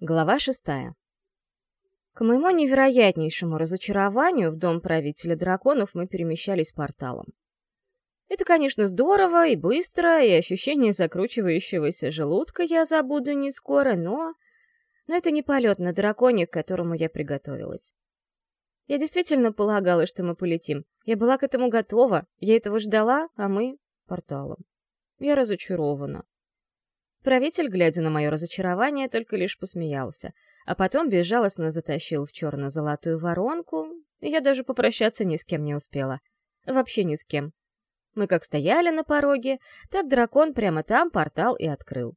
Глава шестая. К моему невероятнейшему разочарованию в дом правителя драконов мы перемещались порталом. Это, конечно, здорово и быстро, и ощущение закручивающегося желудка я забуду не скоро, но... Но это не полет на драконе, к которому я приготовилась. Я действительно полагала, что мы полетим. Я была к этому готова, я этого ждала, а мы — порталом. Я разочарована. Правитель, глядя на мое разочарование, только лишь посмеялся, а потом безжалостно затащил в черно-золотую воронку, и я даже попрощаться ни с кем не успела. Вообще ни с кем. Мы как стояли на пороге, так дракон прямо там портал и открыл.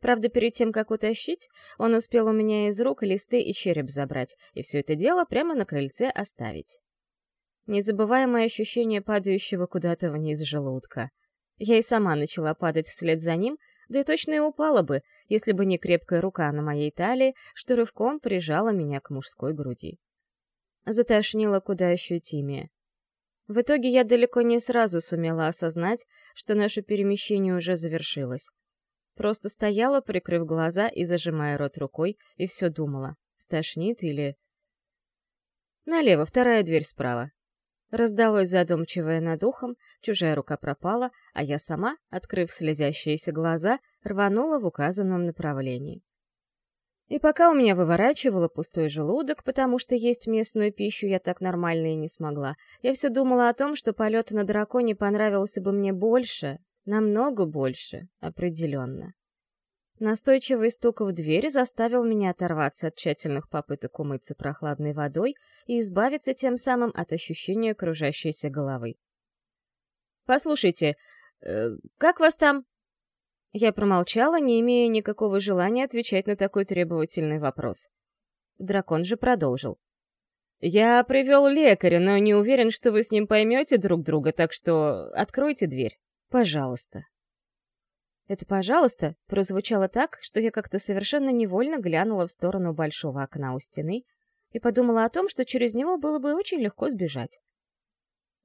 Правда, перед тем, как утащить, он успел у меня из рук листы и череп забрать, и все это дело прямо на крыльце оставить. Незабываемое ощущение падающего куда-то вниз желудка. Я и сама начала падать вслед за ним, да и точно и упала бы, если бы не крепкая рука на моей талии, что рывком прижала меня к мужской груди. Затошнило куда ощутимее. В итоге я далеко не сразу сумела осознать, что наше перемещение уже завершилось. Просто стояла, прикрыв глаза и зажимая рот рукой, и все думала, стошнит или... Налево, вторая дверь справа. Раздалось задумчивое над ухом, чужая рука пропала, а я сама, открыв слезящиеся глаза, рванула в указанном направлении. И пока у меня выворачивало пустой желудок, потому что есть местную пищу я так нормально и не смогла, я все думала о том, что полет на драконе понравился бы мне больше, намного больше, определенно. Настойчивый стук в дверь заставил меня оторваться от тщательных попыток умыться прохладной водой и избавиться тем самым от ощущения кружащейся головы. «Послушайте, э, как вас там?» Я промолчала, не имея никакого желания отвечать на такой требовательный вопрос. Дракон же продолжил. «Я привел лекаря, но не уверен, что вы с ним поймете друг друга, так что откройте дверь, пожалуйста». Это «пожалуйста» прозвучало так, что я как-то совершенно невольно глянула в сторону большого окна у стены и подумала о том, что через него было бы очень легко сбежать.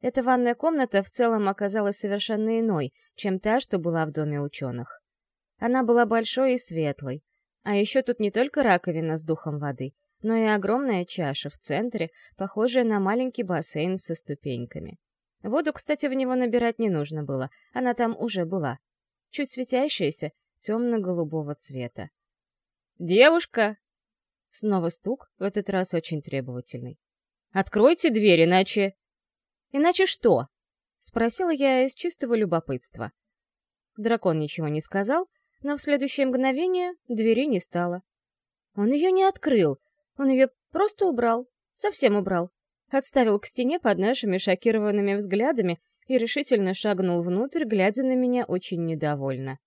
Эта ванная комната в целом оказалась совершенно иной, чем та, что была в доме ученых. Она была большой и светлой, а еще тут не только раковина с духом воды, но и огромная чаша в центре, похожая на маленький бассейн со ступеньками. Воду, кстати, в него набирать не нужно было, она там уже была чуть светящаяся, темно-голубого цвета. «Девушка!» Снова стук, в этот раз очень требовательный. «Откройте дверь, иначе...» «Иначе что?» — спросила я из чистого любопытства. Дракон ничего не сказал, но в следующее мгновение двери не стало. Он ее не открыл, он ее просто убрал, совсем убрал. Отставил к стене под нашими шокированными взглядами и решительно шагнул внутрь, глядя на меня очень недовольно.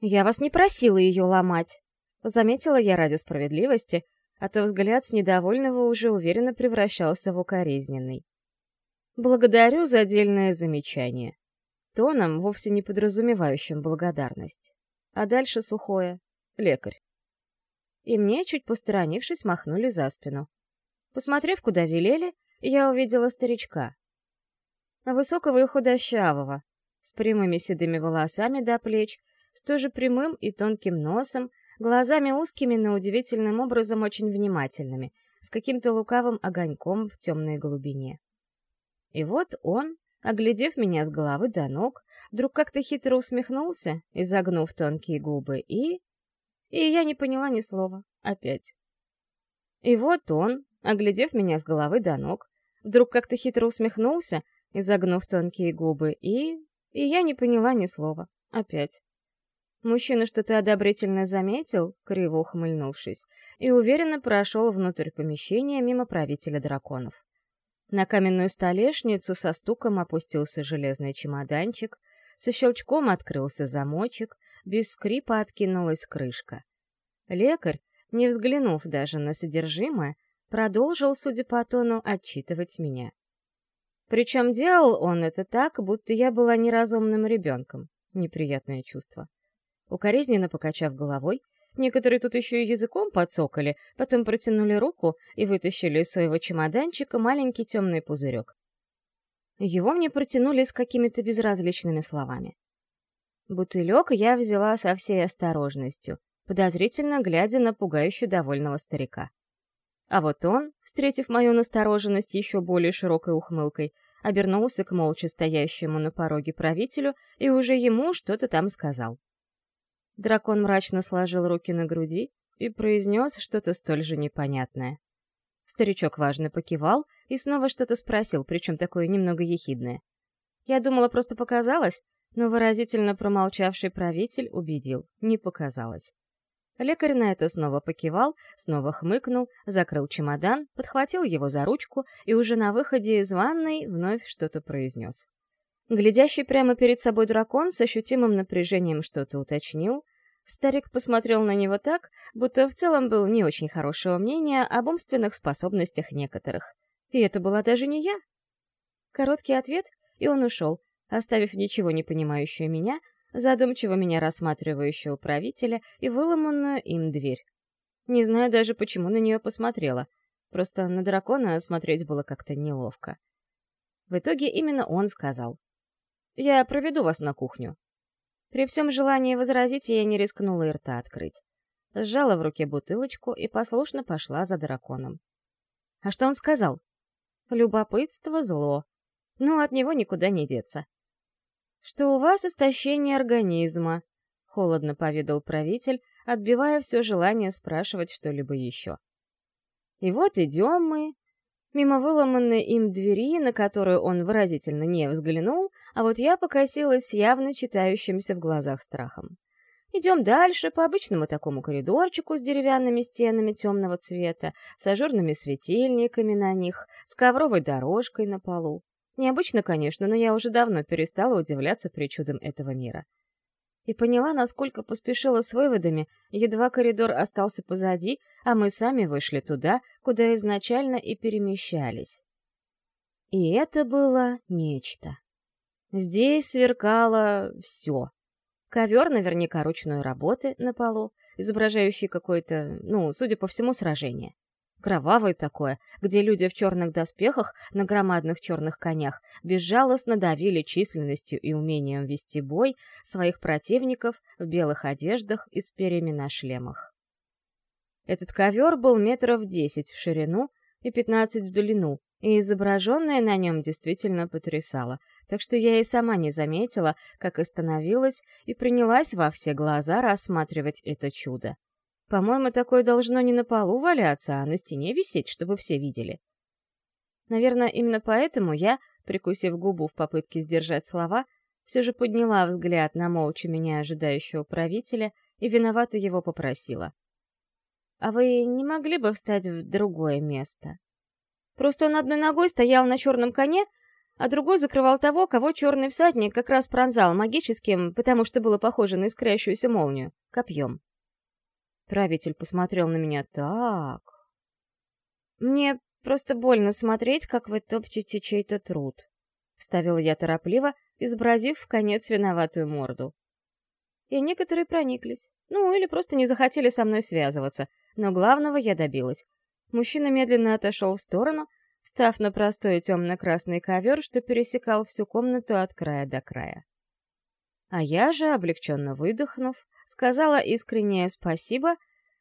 «Я вас не просила ее ломать», — заметила я ради справедливости, а то взгляд с недовольного уже уверенно превращался в укоризненный. «Благодарю за отдельное замечание», тоном, вовсе не подразумевающим благодарность. А дальше сухое — лекарь. И мне, чуть посторонившись, махнули за спину. Посмотрев, куда велели, я увидела старичка, высокого и худощавого, с прямыми седыми волосами до плеч, с тоже прямым и тонким носом, глазами узкими, но удивительным образом очень внимательными, с каким-то лукавым огоньком в темной глубине. И вот он, оглядев меня с головы до ног, вдруг как-то хитро усмехнулся, изогнув тонкие губы, и... И я не поняла ни слова. Опять. И вот он, оглядев меня с головы до ног, вдруг как-то хитро усмехнулся, изогнув тонкие губы, и... И я не поняла ни слова. Опять. Мужчина что-то одобрительно заметил, криво ухмыльнувшись, и уверенно прошел внутрь помещения мимо правителя драконов. На каменную столешницу со стуком опустился железный чемоданчик, со щелчком открылся замочек, без скрипа откинулась крышка. Лекарь, не взглянув даже на содержимое, продолжил, судя по тону, отчитывать меня. Причем делал он это так, будто я была неразумным ребенком. Неприятное чувство. Укоризненно покачав головой, некоторые тут еще и языком подсокали, потом протянули руку и вытащили из своего чемоданчика маленький темный пузырек. Его мне протянули с какими-то безразличными словами. Бутылек я взяла со всей осторожностью, подозрительно глядя на пугающе довольного старика. А вот он, встретив мою настороженность еще более широкой ухмылкой, обернулся к молча стоящему на пороге правителю и уже ему что-то там сказал. Дракон мрачно сложил руки на груди и произнес что-то столь же непонятное. Старичок важно покивал и снова что-то спросил, причем такое немного ехидное. Я думала, просто показалось, но выразительно промолчавший правитель убедил, не показалось. Лекарь на это снова покивал, снова хмыкнул, закрыл чемодан, подхватил его за ручку и уже на выходе из ванной вновь что-то произнес. Глядящий прямо перед собой дракон с ощутимым напряжением что-то уточнил. Старик посмотрел на него так, будто в целом был не очень хорошего мнения об умственных способностях некоторых. И это была даже не я. Короткий ответ, и он ушел, оставив ничего не понимающую меня, задумчиво меня рассматривающего правителя и выломанную им дверь. Не знаю даже, почему на нее посмотрела. Просто на дракона смотреть было как-то неловко. В итоге именно он сказал. «Я проведу вас на кухню». При всем желании возразить я не рискнула и рта открыть. Сжала в руке бутылочку и послушно пошла за драконом. А что он сказал? Любопытство — зло. Ну, от него никуда не деться что у вас истощение организма», — холодно поведал правитель, отбивая все желание спрашивать что-либо еще. И вот идем мы, мимо выломанной им двери, на которую он выразительно не взглянул, а вот я покосилась с явно читающимся в глазах страхом. Идем дальше по обычному такому коридорчику с деревянными стенами темного цвета, с ажурными светильниками на них, с ковровой дорожкой на полу. Необычно, конечно, но я уже давно перестала удивляться причудам этого мира. И поняла, насколько поспешила с выводами, едва коридор остался позади, а мы сами вышли туда, куда изначально и перемещались. И это было нечто. Здесь сверкало все. Ковер наверняка ручной работы на полу, изображающий какое-то, ну, судя по всему, сражение. Кровавое такое, где люди в черных доспехах на громадных черных конях безжалостно давили численностью и умением вести бой своих противников в белых одеждах и с перьями на шлемах. Этот ковер был метров десять в ширину и пятнадцать в длину, и изображенное на нем действительно потрясало, так что я и сама не заметила, как остановилась и принялась во все глаза рассматривать это чудо. По-моему, такое должно не на полу валяться, а на стене висеть, чтобы все видели. Наверное, именно поэтому я, прикусив губу в попытке сдержать слова, все же подняла взгляд на молча меня ожидающего правителя и виновато его попросила. «А вы не могли бы встать в другое место?» Просто он одной ногой стоял на черном коне, а другой закрывал того, кого черный всадник как раз пронзал магическим, потому что было похоже на искрящуюся молнию, копьем. Правитель посмотрел на меня так. Мне просто больно смотреть, как вы топчете чей-то труд. Вставила я торопливо, изобразив в конец виноватую морду. И некоторые прониклись. Ну, или просто не захотели со мной связываться. Но главного я добилась. Мужчина медленно отошел в сторону, встав на простой темно-красный ковер, что пересекал всю комнату от края до края. А я же, облегченно выдохнув, сказала искреннее спасибо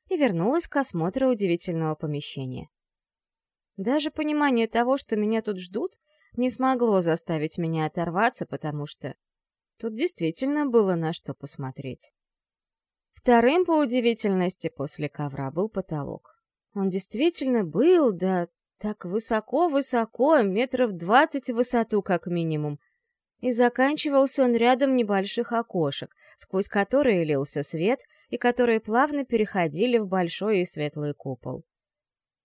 и вернулась к осмотру удивительного помещения. Даже понимание того, что меня тут ждут, не смогло заставить меня оторваться, потому что тут действительно было на что посмотреть. Вторым по удивительности после ковра был потолок. Он действительно был, да так высоко-высоко, метров двадцать в высоту как минимум, и заканчивался он рядом небольших окошек, сквозь которые лился свет и которые плавно переходили в большой и светлый купол.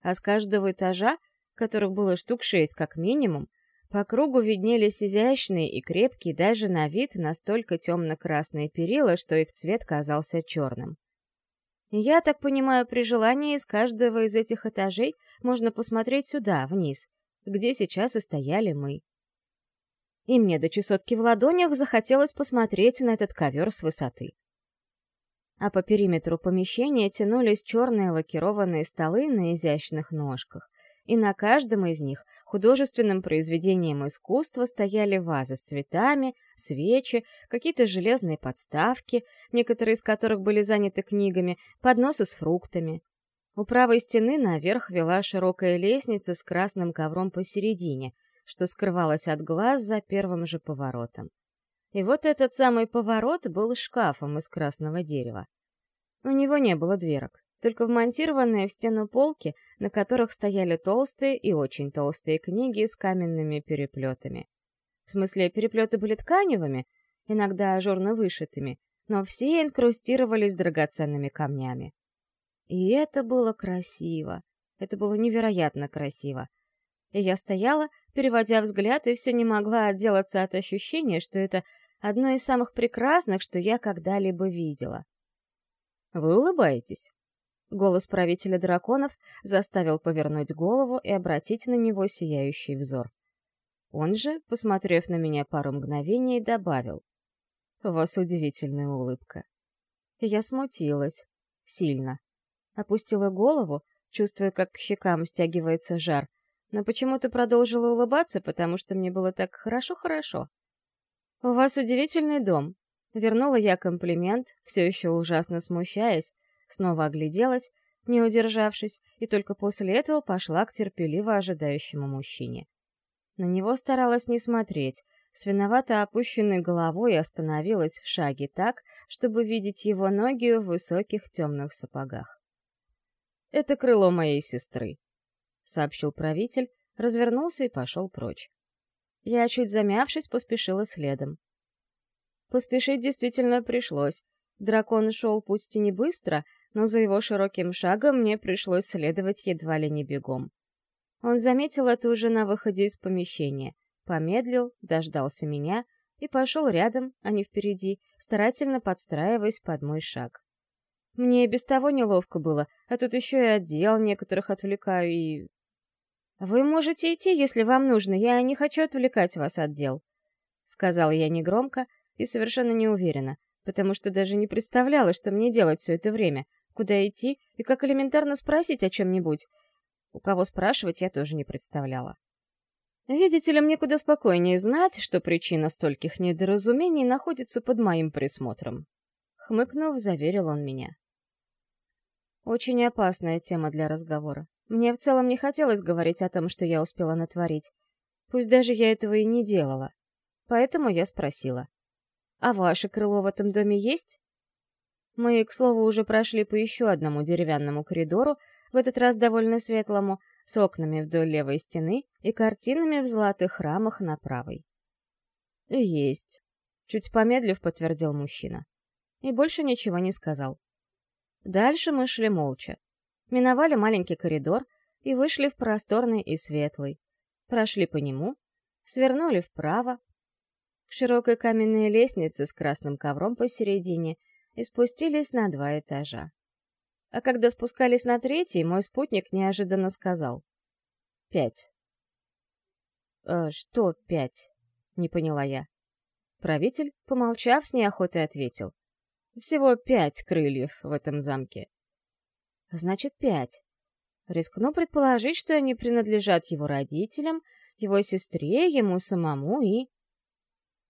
А с каждого этажа, которых было штук шесть как минимум, по кругу виднелись изящные и крепкие даже на вид настолько темно-красные перила, что их цвет казался черным. Я так понимаю, при желании из каждого из этих этажей можно посмотреть сюда, вниз, где сейчас и стояли мы. И мне до чесотки в ладонях захотелось посмотреть на этот ковер с высоты. А по периметру помещения тянулись черные лакированные столы на изящных ножках, и на каждом из них художественным произведением искусства стояли вазы с цветами, свечи, какие-то железные подставки, некоторые из которых были заняты книгами, подносы с фруктами. У правой стены наверх вела широкая лестница с красным ковром посередине, что скрывалось от глаз за первым же поворотом. И вот этот самый поворот был шкафом из красного дерева. У него не было дверок, только вмонтированные в стену полки, на которых стояли толстые и очень толстые книги с каменными переплетами. В смысле, переплеты были тканевыми, иногда ажурно вышитыми, но все инкрустировались драгоценными камнями. И это было красиво. Это было невероятно красиво. И я стояла, переводя взгляд, и все не могла отделаться от ощущения, что это одно из самых прекрасных, что я когда-либо видела. «Вы улыбаетесь?» Голос правителя драконов заставил повернуть голову и обратить на него сияющий взор. Он же, посмотрев на меня пару мгновений, добавил. «У вас удивительная улыбка». я смутилась. Сильно опустила голову, чувствуя, как к щекам стягивается жар, но почему-то продолжила улыбаться, потому что мне было так хорошо-хорошо. «У вас удивительный дом», — вернула я комплимент, все еще ужасно смущаясь, снова огляделась, не удержавшись, и только после этого пошла к терпеливо ожидающему мужчине. На него старалась не смотреть, с виновато опущенной головой остановилась в шаге так, чтобы видеть его ноги в высоких темных сапогах. Это крыло моей сестры», — сообщил правитель, развернулся и пошел прочь. Я, чуть замявшись, поспешила следом. Поспешить действительно пришлось. Дракон шел пусть и не быстро, но за его широким шагом мне пришлось следовать едва ли не бегом. Он заметил это уже на выходе из помещения, помедлил, дождался меня и пошел рядом, а не впереди, старательно подстраиваясь под мой шаг. Мне и без того неловко было, а тут еще и отдел некоторых отвлекаю и... «Вы можете идти, если вам нужно, я не хочу отвлекать вас от дел», — сказала я негромко и совершенно неуверенно, потому что даже не представляла, что мне делать все это время, куда идти и как элементарно спросить о чем-нибудь. У кого спрашивать я тоже не представляла. Видите ли, мне куда спокойнее знать, что причина стольких недоразумений находится под моим присмотром. Хмыкнув, заверил он меня. Очень опасная тема для разговора. Мне в целом не хотелось говорить о том, что я успела натворить. Пусть даже я этого и не делала. Поэтому я спросила. «А ваше крыло в этом доме есть?» Мы, к слову, уже прошли по еще одному деревянному коридору, в этот раз довольно светлому, с окнами вдоль левой стены и картинами в золотых рамах на правой. «Есть», — чуть помедлив подтвердил мужчина. И больше ничего не сказал. Дальше мы шли молча. Миновали маленький коридор и вышли в просторный и светлый. Прошли по нему, свернули вправо, к широкой каменной лестнице с красным ковром посередине и спустились на два этажа. А когда спускались на третий, мой спутник неожиданно сказал. «Пять». «Э, «Что пять?» — не поняла я. Правитель, помолчав, с неохотой ответил. Всего пять крыльев в этом замке. Значит, пять. Рискну предположить, что они принадлежат его родителям, его сестре, ему самому и...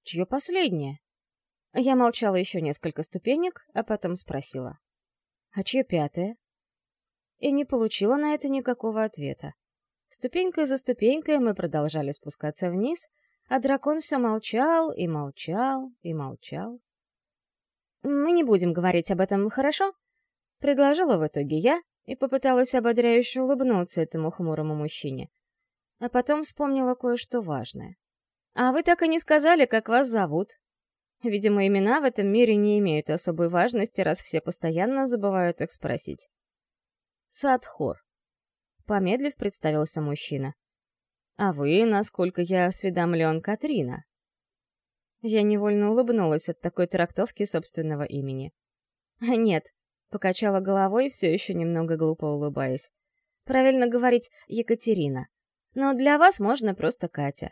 Чье последнее? Я молчала еще несколько ступенек, а потом спросила. А чье пятое? И не получила на это никакого ответа. Ступенькой за ступенькой мы продолжали спускаться вниз, а дракон все молчал и молчал и молчал. «Мы не будем говорить об этом, хорошо?» Предложила в итоге я и попыталась ободряюще улыбнуться этому хмурому мужчине. А потом вспомнила кое-что важное. «А вы так и не сказали, как вас зовут?» Видимо, имена в этом мире не имеют особой важности, раз все постоянно забывают их спросить. Садхор. Помедлив, представился мужчина. «А вы, насколько я осведомлен, Катрина?» Я невольно улыбнулась от такой трактовки собственного имени. «Нет», — покачала головой, все еще немного глупо улыбаясь. «Правильно говорить Екатерина. Но для вас можно просто Катя».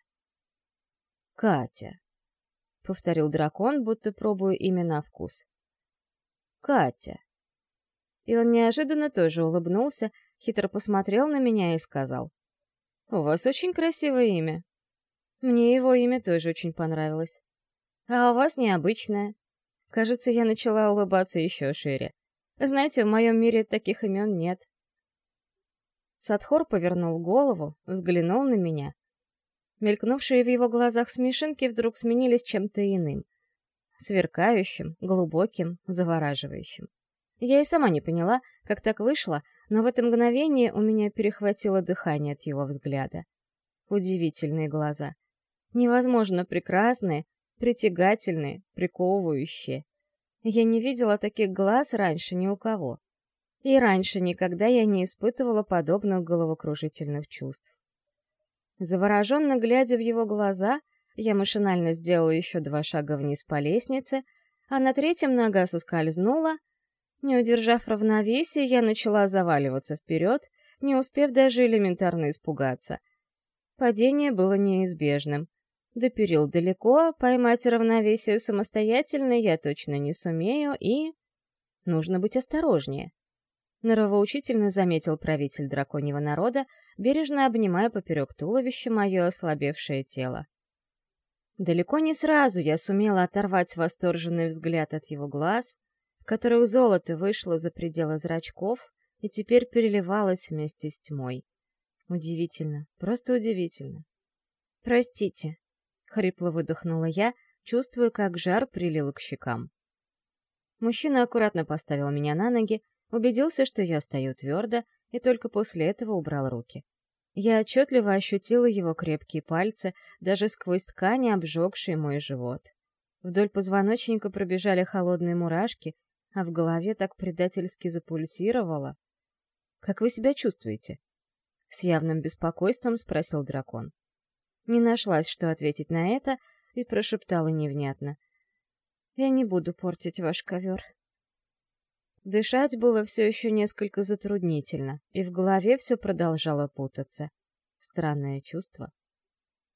«Катя», — повторил дракон, будто пробуя имя на вкус. «Катя». И он неожиданно тоже улыбнулся, хитро посмотрел на меня и сказал. У вас очень красивое имя. Мне его имя тоже очень понравилось. А у вас необычное. Кажется, я начала улыбаться еще шире. Знаете, в моем мире таких имен нет. Садхор повернул голову, взглянул на меня. Мелькнувшие в его глазах смешинки вдруг сменились чем-то иным. Сверкающим, глубоким, завораживающим. Я и сама не поняла, как так вышло, но в это мгновение у меня перехватило дыхание от его взгляда. Удивительные глаза. Невозможно прекрасные, притягательные, приковывающие. Я не видела таких глаз раньше ни у кого. И раньше никогда я не испытывала подобных головокружительных чувств. Завороженно глядя в его глаза, я машинально сделала еще два шага вниз по лестнице, а на третьем нога соскользнула — не удержав равновесия, я начала заваливаться вперед, не успев даже элементарно испугаться. Падение было неизбежным. До перил далеко, поймать равновесие самостоятельно я точно не сумею, и... Нужно быть осторожнее. Норовоучительно заметил правитель драконьего народа, бережно обнимая поперек туловища мое ослабевшее тело. Далеко не сразу я сумела оторвать восторженный взгляд от его глаз, в которых золото вышло за пределы зрачков и теперь переливалось вместе с тьмой. Удивительно, просто удивительно. «Простите», — хрипло выдохнула я, чувствуя, как жар прилил к щекам. Мужчина аккуратно поставил меня на ноги, убедился, что я стою твердо, и только после этого убрал руки. Я отчетливо ощутила его крепкие пальцы, даже сквозь ткани, обжегшие мой живот. Вдоль позвоночника пробежали холодные мурашки, а в голове так предательски запульсировало. «Как вы себя чувствуете?» С явным беспокойством спросил дракон. Не нашлась, что ответить на это, и прошептала невнятно. «Я не буду портить ваш ковер». Дышать было все еще несколько затруднительно, и в голове все продолжало путаться. Странное чувство.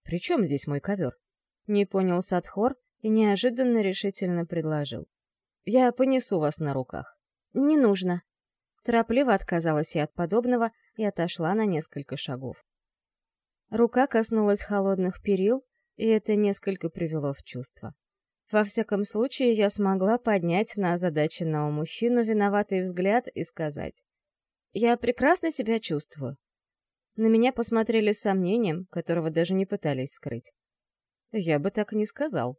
«При чем здесь мой ковер?» Не понял Садхор и неожиданно решительно предложил. Я понесу вас на руках. Не нужно. Торопливо отказалась я от подобного и отошла на несколько шагов. Рука коснулась холодных перил, и это несколько привело в чувство. Во всяком случае, я смогла поднять на озадаченного мужчину виноватый взгляд и сказать. «Я прекрасно себя чувствую». На меня посмотрели с сомнением, которого даже не пытались скрыть. Я бы так не сказал.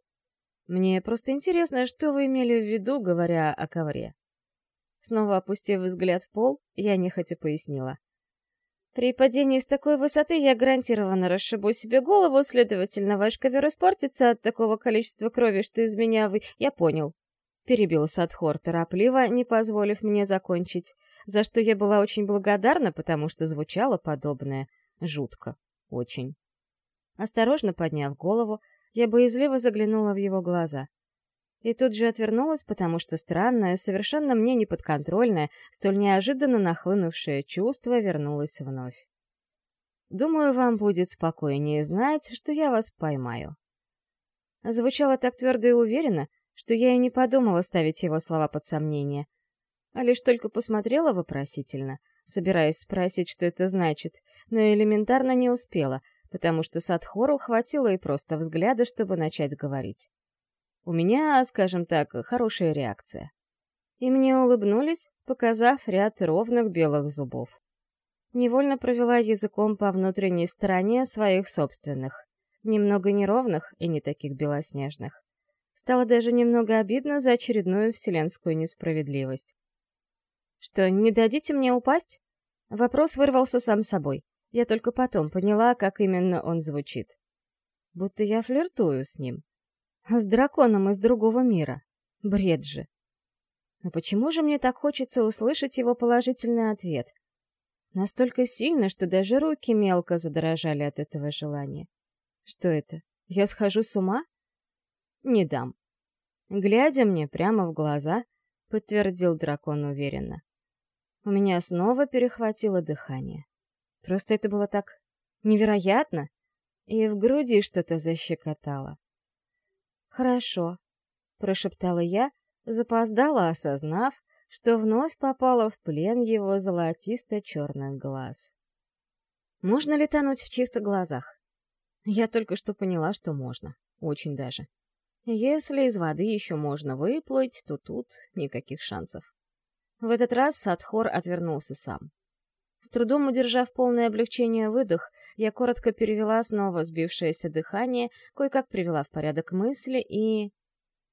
Мне просто интересно, что вы имели в виду, говоря о ковре. Снова опустив взгляд в пол, я нехотя пояснила. При падении с такой высоты я гарантированно расшибу себе голову, следовательно, ваш ковер испортится от такого количества крови, что из меня вы... Я понял. Перебил Садхор торопливо, не позволив мне закончить, за что я была очень благодарна, потому что звучало подобное жутко. Очень. Осторожно подняв голову, я боязливо заглянула в его глаза. И тут же отвернулась, потому что странное, совершенно мне неподконтрольное, столь неожиданно нахлынувшее чувство вернулось вновь. «Думаю, вам будет спокойнее знать, что я вас поймаю». Звучало так твердо и уверенно, что я и не подумала ставить его слова под сомнение, а лишь только посмотрела вопросительно, собираясь спросить, что это значит, но элементарно не успела — потому что Садхору хватило и просто взгляда, чтобы начать говорить. У меня, скажем так, хорошая реакция. И мне улыбнулись, показав ряд ровных белых зубов. Невольно провела языком по внутренней стороне своих собственных, немного неровных и не таких белоснежных. Стало даже немного обидно за очередную вселенскую несправедливость. «Что, не дадите мне упасть?» Вопрос вырвался сам собой. Я только потом поняла, как именно он звучит. Будто я флиртую с ним. С драконом из другого мира. Бред же. Но почему же мне так хочется услышать его положительный ответ? Настолько сильно, что даже руки мелко задрожали от этого желания. Что это? Я схожу с ума? Не дам. Глядя мне прямо в глаза, подтвердил дракон уверенно. У меня снова перехватило дыхание. Просто это было так невероятно, и в груди что-то защекотало. «Хорошо», — прошептала я, запоздала, осознав, что вновь попала в плен его золотисто-черных глаз. Можно ли тонуть в чьих-то глазах? Я только что поняла, что можно. Очень даже. Если из воды еще можно выплыть, то тут никаких шансов. В этот раз Садхор отвернулся сам. С трудом удержав полное облегчение выдох, я коротко перевела снова сбившееся дыхание, кое-как привела в порядок мысли и...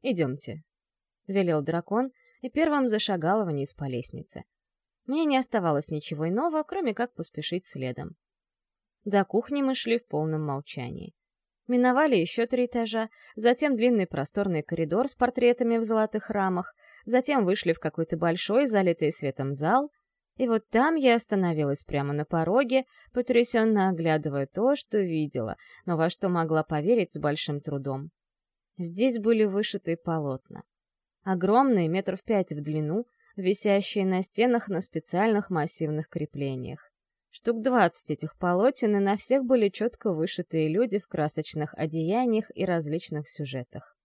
«Идемте», — велел дракон и первым зашагал вниз по лестнице. Мне не оставалось ничего иного, кроме как поспешить следом. До кухни мы шли в полном молчании. Миновали еще три этажа, затем длинный просторный коридор с портретами в золотых рамах, затем вышли в какой-то большой, залитый светом зал — и вот там я остановилась прямо на пороге, потрясенно оглядывая то, что видела, но во что могла поверить с большим трудом. Здесь были вышитые полотна. Огромные, метров пять в длину, висящие на стенах на специальных массивных креплениях. Штук двадцать этих полотен, и на всех были четко вышитые люди в красочных одеяниях и различных сюжетах.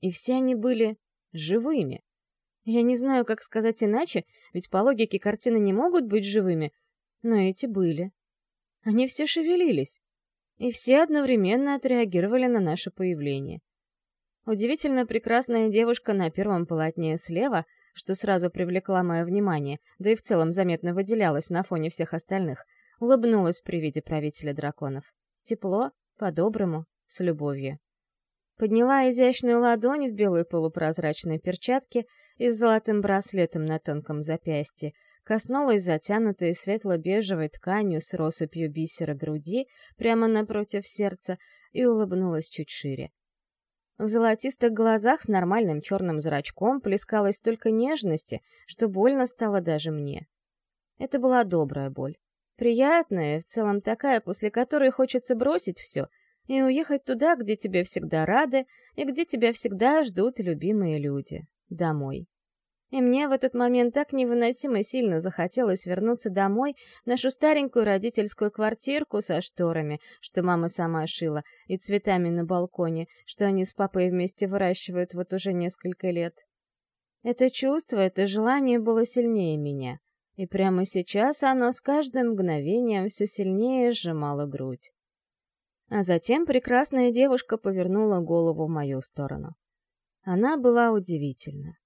И все они были живыми. Я не знаю, как сказать иначе, ведь по логике картины не могут быть живыми, но эти были. Они все шевелились, и все одновременно отреагировали на наше появление. Удивительно прекрасная девушка на первом полотне слева, что сразу привлекла мое внимание, да и в целом заметно выделялась на фоне всех остальных, улыбнулась при виде правителя драконов. Тепло, по-доброму, с любовью. Подняла изящную ладонь в белой полупрозрачной перчатке и с золотым браслетом на тонком запястье, коснулась затянутой светло-бежевой тканью с россыпью бисера груди прямо напротив сердца и улыбнулась чуть шире. В золотистых глазах с нормальным черным зрачком плескалось столько нежности, что больно стало даже мне. Это была добрая боль. Приятная, в целом такая, после которой хочется бросить все и уехать туда, где тебе всегда рады и где тебя всегда ждут любимые люди домой. И мне в этот момент так невыносимо сильно захотелось вернуться домой, нашу старенькую родительскую квартирку со шторами, что мама сама шила, и цветами на балконе, что они с папой вместе выращивают вот уже несколько лет. Это чувство, это желание было сильнее меня, и прямо сейчас оно с каждым мгновением все сильнее сжимало грудь. А затем прекрасная девушка повернула голову в мою сторону. Она была удивительна.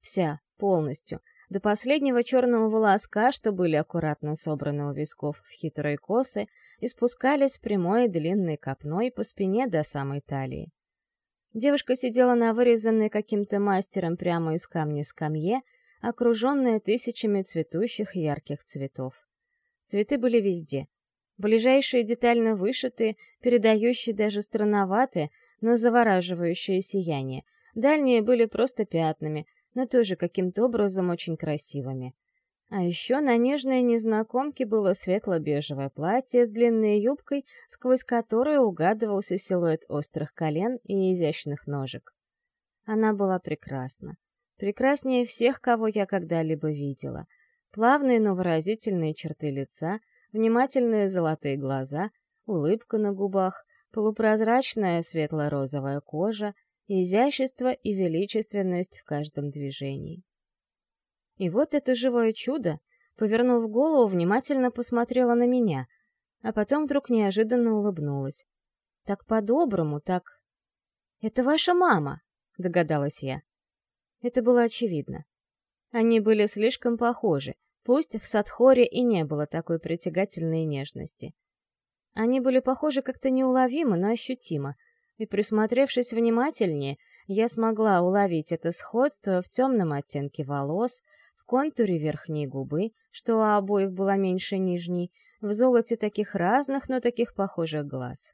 Вся, полностью, до последнего черного волоска, что были аккуратно собраны у висков в хитрые косы, и спускались прямой длинной копной по спине до самой талии. Девушка сидела на вырезанной каким-то мастером прямо из камня скамье, окруженная тысячами цветущих ярких цветов. Цветы были везде. Ближайшие детально вышитые, передающие даже странноватые, но завораживающее сияние, Дальние были просто пятнами, но тоже каким-то образом очень красивыми. А еще на нежной незнакомке было светло-бежевое платье с длинной юбкой, сквозь которое угадывался силуэт острых колен и изящных ножек. Она была прекрасна. Прекраснее всех, кого я когда-либо видела. Плавные, но выразительные черты лица, внимательные золотые глаза, улыбка на губах, полупрозрачная светло-розовая кожа — изящество и величественность в каждом движении. И вот это живое чудо, повернув голову, внимательно посмотрела на меня, а потом вдруг неожиданно улыбнулась. Так по-доброму, так... «Это ваша мама», — догадалась я. Это было очевидно. Они были слишком похожи, пусть в Садхоре и не было такой притягательной нежности. Они были похожи как-то неуловимо, но ощутимо — и, присмотревшись внимательнее, я смогла уловить это сходство в темном оттенке волос, в контуре верхней губы, что у обоих была меньше нижней, в золоте таких разных, но таких похожих глаз.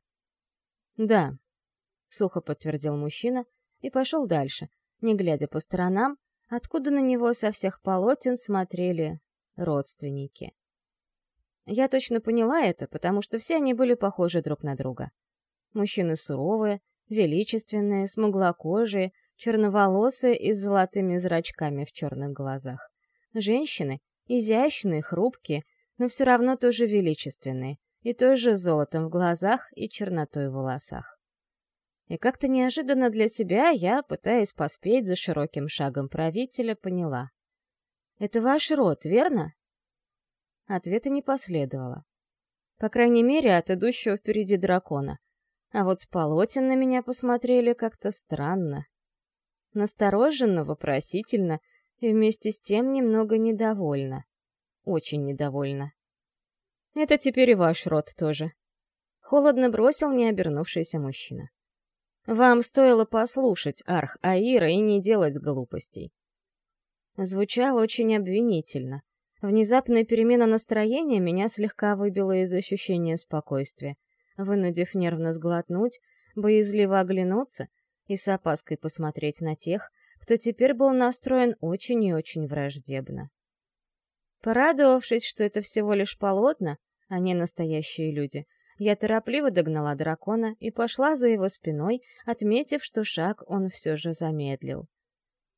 «Да», — сухо подтвердил мужчина и пошел дальше, не глядя по сторонам, откуда на него со всех полотен смотрели родственники. Я точно поняла это, потому что все они были похожи друг на друга. Мужчины суровые, величественные, смуглокожие, черноволосые и с золотыми зрачками в черных глазах. Женщины изящные, хрупкие, но все равно тоже величественные, и тоже золотом в глазах и чернотой в волосах. И как-то неожиданно для себя я, пытаясь поспеть за широким шагом правителя, поняла. «Это ваш род, верно?» Ответа не последовало. По крайней мере, от идущего впереди дракона. А вот с полотен на меня посмотрели как-то странно. Настороженно, вопросительно и вместе с тем немного недовольно. Очень недовольно. Это теперь и ваш род тоже. Холодно бросил не обернувшийся мужчина. Вам стоило послушать Арх Аира и не делать глупостей. Звучал очень обвинительно. Внезапная перемена настроения меня слегка выбила из ощущения спокойствия, вынудив нервно сглотнуть, боязливо оглянуться и с опаской посмотреть на тех, кто теперь был настроен очень и очень враждебно. Порадовавшись, что это всего лишь полотна, а не настоящие люди, я торопливо догнала дракона и пошла за его спиной, отметив, что шаг он все же замедлил.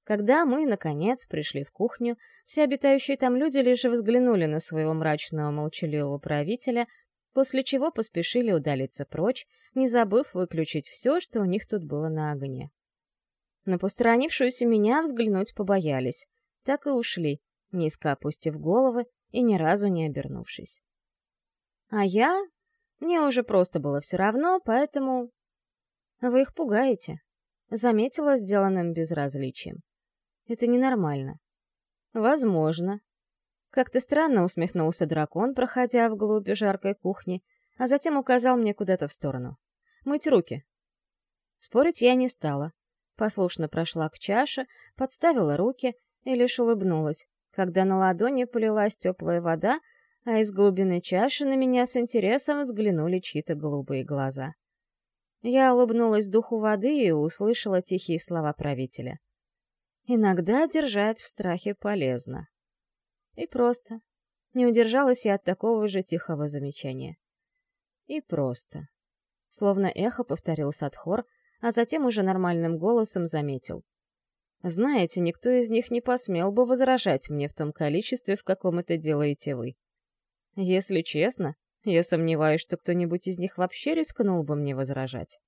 Когда мы, наконец, пришли в кухню, все обитающие там люди лишь взглянули на своего мрачного молчаливого правителя, после чего поспешили удалиться прочь, не забыв выключить все, что у них тут было на огне. На посторонившуюся меня взглянуть побоялись, так и ушли, низко опустив головы и ни разу не обернувшись. А я... Мне уже просто было все равно, поэтому... Вы их пугаете, — заметила сделанным безразличием. Это ненормально. Возможно. Как-то странно усмехнулся дракон, проходя вглубь жаркой кухни, а затем указал мне куда-то в сторону. «Мыть руки». Спорить я не стала. Послушно прошла к чаше, подставила руки и лишь улыбнулась, когда на ладони полилась теплая вода, а из глубины чаши на меня с интересом взглянули чьи-то голубые глаза. Я улыбнулась духу воды и услышала тихие слова правителя. Иногда держать в страхе полезно. И просто. Не удержалась я от такого же тихого замечания. И просто. Словно эхо повторил Садхор, а затем уже нормальным голосом заметил. Знаете, никто из них не посмел бы возражать мне в том количестве, в каком это делаете вы. Если честно, я сомневаюсь, что кто-нибудь из них вообще рискнул бы мне возражать.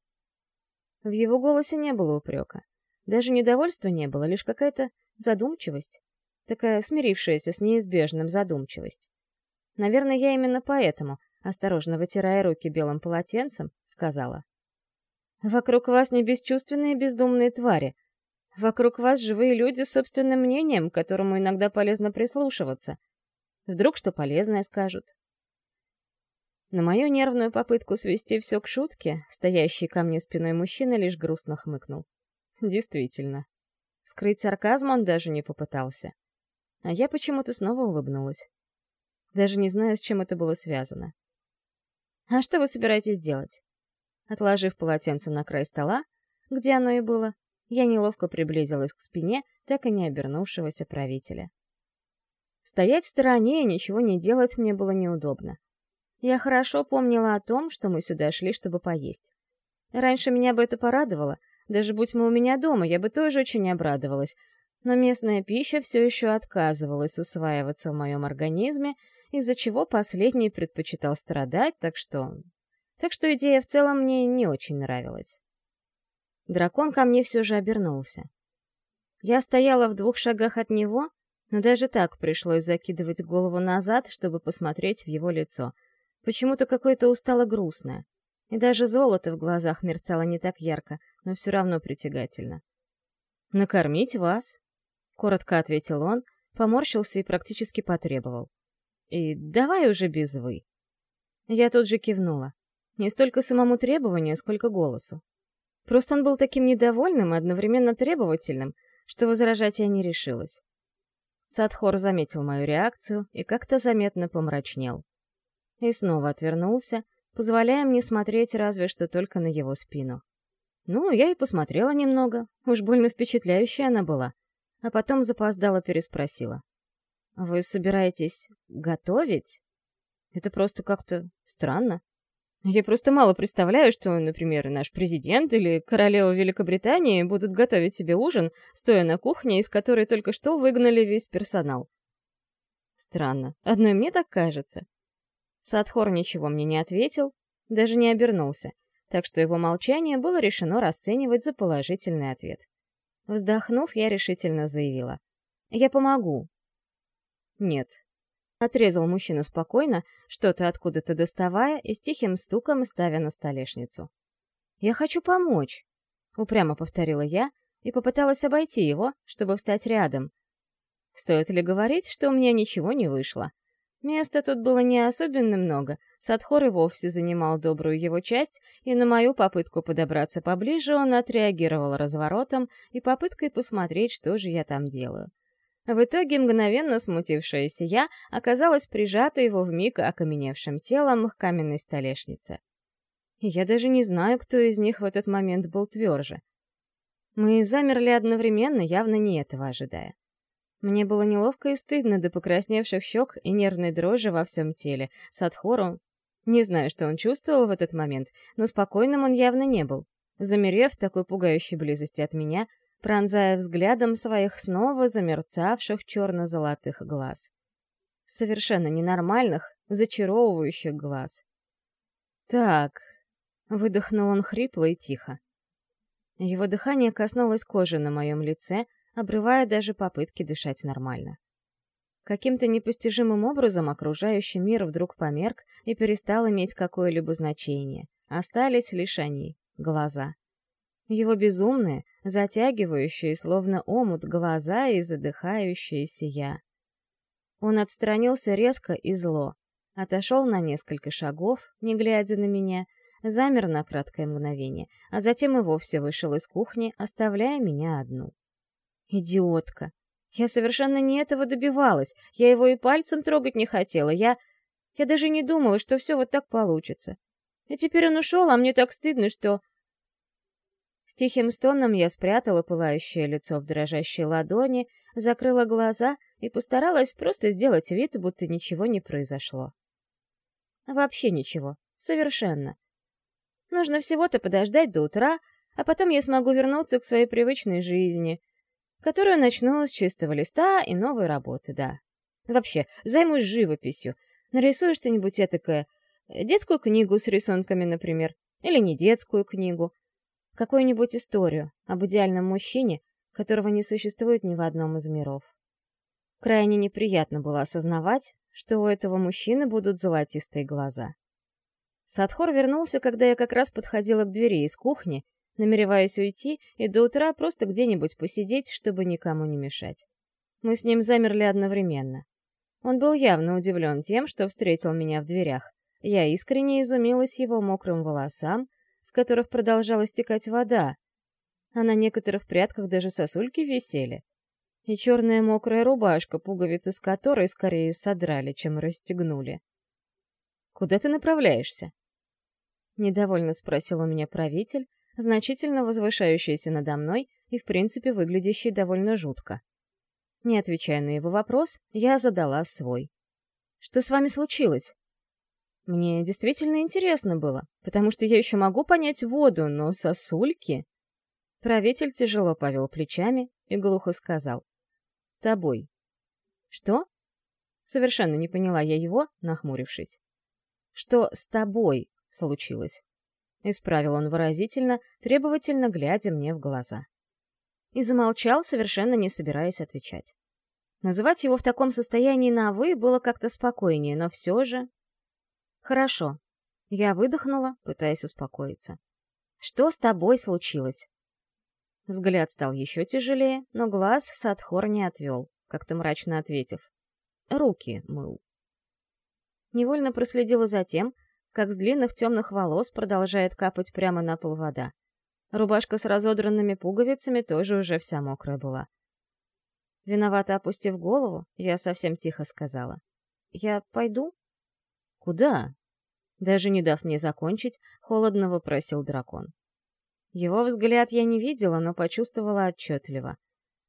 В его голосе не было упрека. Даже недовольства не было, лишь какая-то задумчивость. Такая смирившаяся с неизбежным задумчивость. Наверное, я именно поэтому, осторожно вытирая руки белым полотенцем, сказала. «Вокруг вас не бесчувственные бездумные твари. Вокруг вас живые люди с собственным мнением, которому иногда полезно прислушиваться. Вдруг что полезное скажут». На мою нервную попытку свести все к шутке, стоящий ко мне спиной мужчина лишь грустно хмыкнул. Действительно. Скрыть сарказм он даже не попытался. А я почему-то снова улыбнулась. Даже не знаю, с чем это было связано. «А что вы собираетесь делать?» Отложив полотенце на край стола, где оно и было, я неловко приблизилась к спине так и не обернувшегося правителя. Стоять в стороне и ничего не делать мне было неудобно. Я хорошо помнила о том, что мы сюда шли, чтобы поесть. Раньше меня бы это порадовало — даже будь мы у меня дома, я бы тоже очень обрадовалась. Но местная пища все еще отказывалась усваиваться в моем организме, из-за чего последний предпочитал страдать, так что... Так что идея в целом мне не очень нравилась. Дракон ко мне все же обернулся. Я стояла в двух шагах от него, но даже так пришлось закидывать голову назад, чтобы посмотреть в его лицо. Почему-то какое-то устало грустное. И даже золото в глазах мерцало не так ярко, но все равно притягательно. «Накормить вас?» — коротко ответил он, поморщился и практически потребовал. «И давай уже без «вы». Я тут же кивнула. Не столько самому требованию, сколько голосу. Просто он был таким недовольным и одновременно требовательным, что возражать я не решилась. Садхор заметил мою реакцию и как-то заметно помрачнел. И снова отвернулся, позволяя мне смотреть разве что только на его спину. Ну, я и посмотрела немного, уж больно впечатляющая она была, а потом запоздала переспросила. «Вы собираетесь готовить? Это просто как-то странно. Я просто мало представляю, что, например, наш президент или королева Великобритании будут готовить себе ужин, стоя на кухне, из которой только что выгнали весь персонал. Странно, одной мне так кажется. Садхор ничего мне не ответил, даже не обернулся, так что его молчание было решено расценивать за положительный ответ. Вздохнув, я решительно заявила. «Я помогу». «Нет». Отрезал мужчина спокойно, что-то откуда-то доставая и с тихим стуком ставя на столешницу. «Я хочу помочь», — упрямо повторила я и попыталась обойти его, чтобы встать рядом. Стоит ли говорить, что у меня ничего не вышло? Места тут было не особенно много, Садхор и вовсе занимал добрую его часть, и на мою попытку подобраться поближе он отреагировал разворотом и попыткой посмотреть, что же я там делаю. В итоге мгновенно смутившаяся я оказалась прижата его вмиг окаменевшим телом к каменной столешнице. Я даже не знаю, кто из них в этот момент был тверже. Мы замерли одновременно, явно не этого ожидая. Мне было неловко и стыдно до покрасневших щек и нервной дрожи во всем теле. Садхору... Не знаю, что он чувствовал в этот момент, но спокойным он явно не был. Замерев в такой пугающей близости от меня, пронзая взглядом своих снова замерцавших черно-золотых глаз. Совершенно ненормальных, зачаровывающих глаз. «Так...» — выдохнул он хрипло и тихо. Его дыхание коснулось кожи на моем лице, обрывая даже попытки дышать нормально. Каким-то непостижимым образом окружающий мир вдруг померк и перестал иметь какое-либо значение. Остались лишь они — глаза. Его безумные, затягивающие, словно омут, глаза и задыхающиеся я. Он отстранился резко и зло, отошел на несколько шагов, не глядя на меня, замер на краткое мгновение, а затем и вовсе вышел из кухни, оставляя меня одну. Идиотка! Я совершенно не этого добивалась, я его и пальцем трогать не хотела, я... Я даже не думала, что все вот так получится. И теперь он ушел, а мне так стыдно, что... С тихим стоном я спрятала пылающее лицо в дрожащей ладони, закрыла глаза и постаралась просто сделать вид, будто ничего не произошло. Вообще ничего. Совершенно. Нужно всего-то подождать до утра, а потом я смогу вернуться к своей привычной жизни, которую начну с чистого листа и новой работы, да. Вообще, займусь живописью, нарисую что-нибудь этакое, детскую книгу с рисунками, например, или не детскую книгу, какую-нибудь историю об идеальном мужчине, которого не существует ни в одном из миров. Крайне неприятно было осознавать, что у этого мужчины будут золотистые глаза. Садхор вернулся, когда я как раз подходила к двери из кухни, намереваясь уйти и до утра просто где-нибудь посидеть, чтобы никому не мешать. Мы с ним замерли одновременно. Он был явно удивлен тем, что встретил меня в дверях. Я искренне изумилась его мокрым волосам, с которых продолжала стекать вода, а на некоторых прядках даже сосульки висели. И черная мокрая рубашка, пуговицы с которой скорее содрали, чем расстегнули. «Куда ты направляешься?» Недовольно спросил у меня правитель, значительно возвышающийся надо мной и, в принципе, выглядящий довольно жутко. Не отвечая на его вопрос, я задала свой. «Что с вами случилось?» Мне действительно интересно было, потому что я еще могу понять воду, но сосульки... Правитель тяжело повел плечами и глухо сказал. «Тобой». «Что?» Совершенно не поняла я его, нахмурившись. «Что с тобой случилось?» Исправил он выразительно, требовательно глядя мне в глаза. И замолчал, совершенно не собираясь отвечать. Называть его в таком состоянии на «вы» было как-то спокойнее, но все же «Хорошо». Я выдохнула, пытаясь успокоиться. «Что с тобой случилось?» Взгляд стал еще тяжелее, но глаз Садхор не отвел, как-то мрачно ответив. «Руки мыл». Невольно проследила за тем, как с длинных темных волос продолжает капать прямо на пол вода. Рубашка с разодранными пуговицами тоже уже вся мокрая была. Виновато опустив голову, я совсем тихо сказала. «Я пойду?» «Куда?» Даже не дав мне закончить, холодно вопросил дракон. Его взгляд я не видела, но почувствовала отчетливо.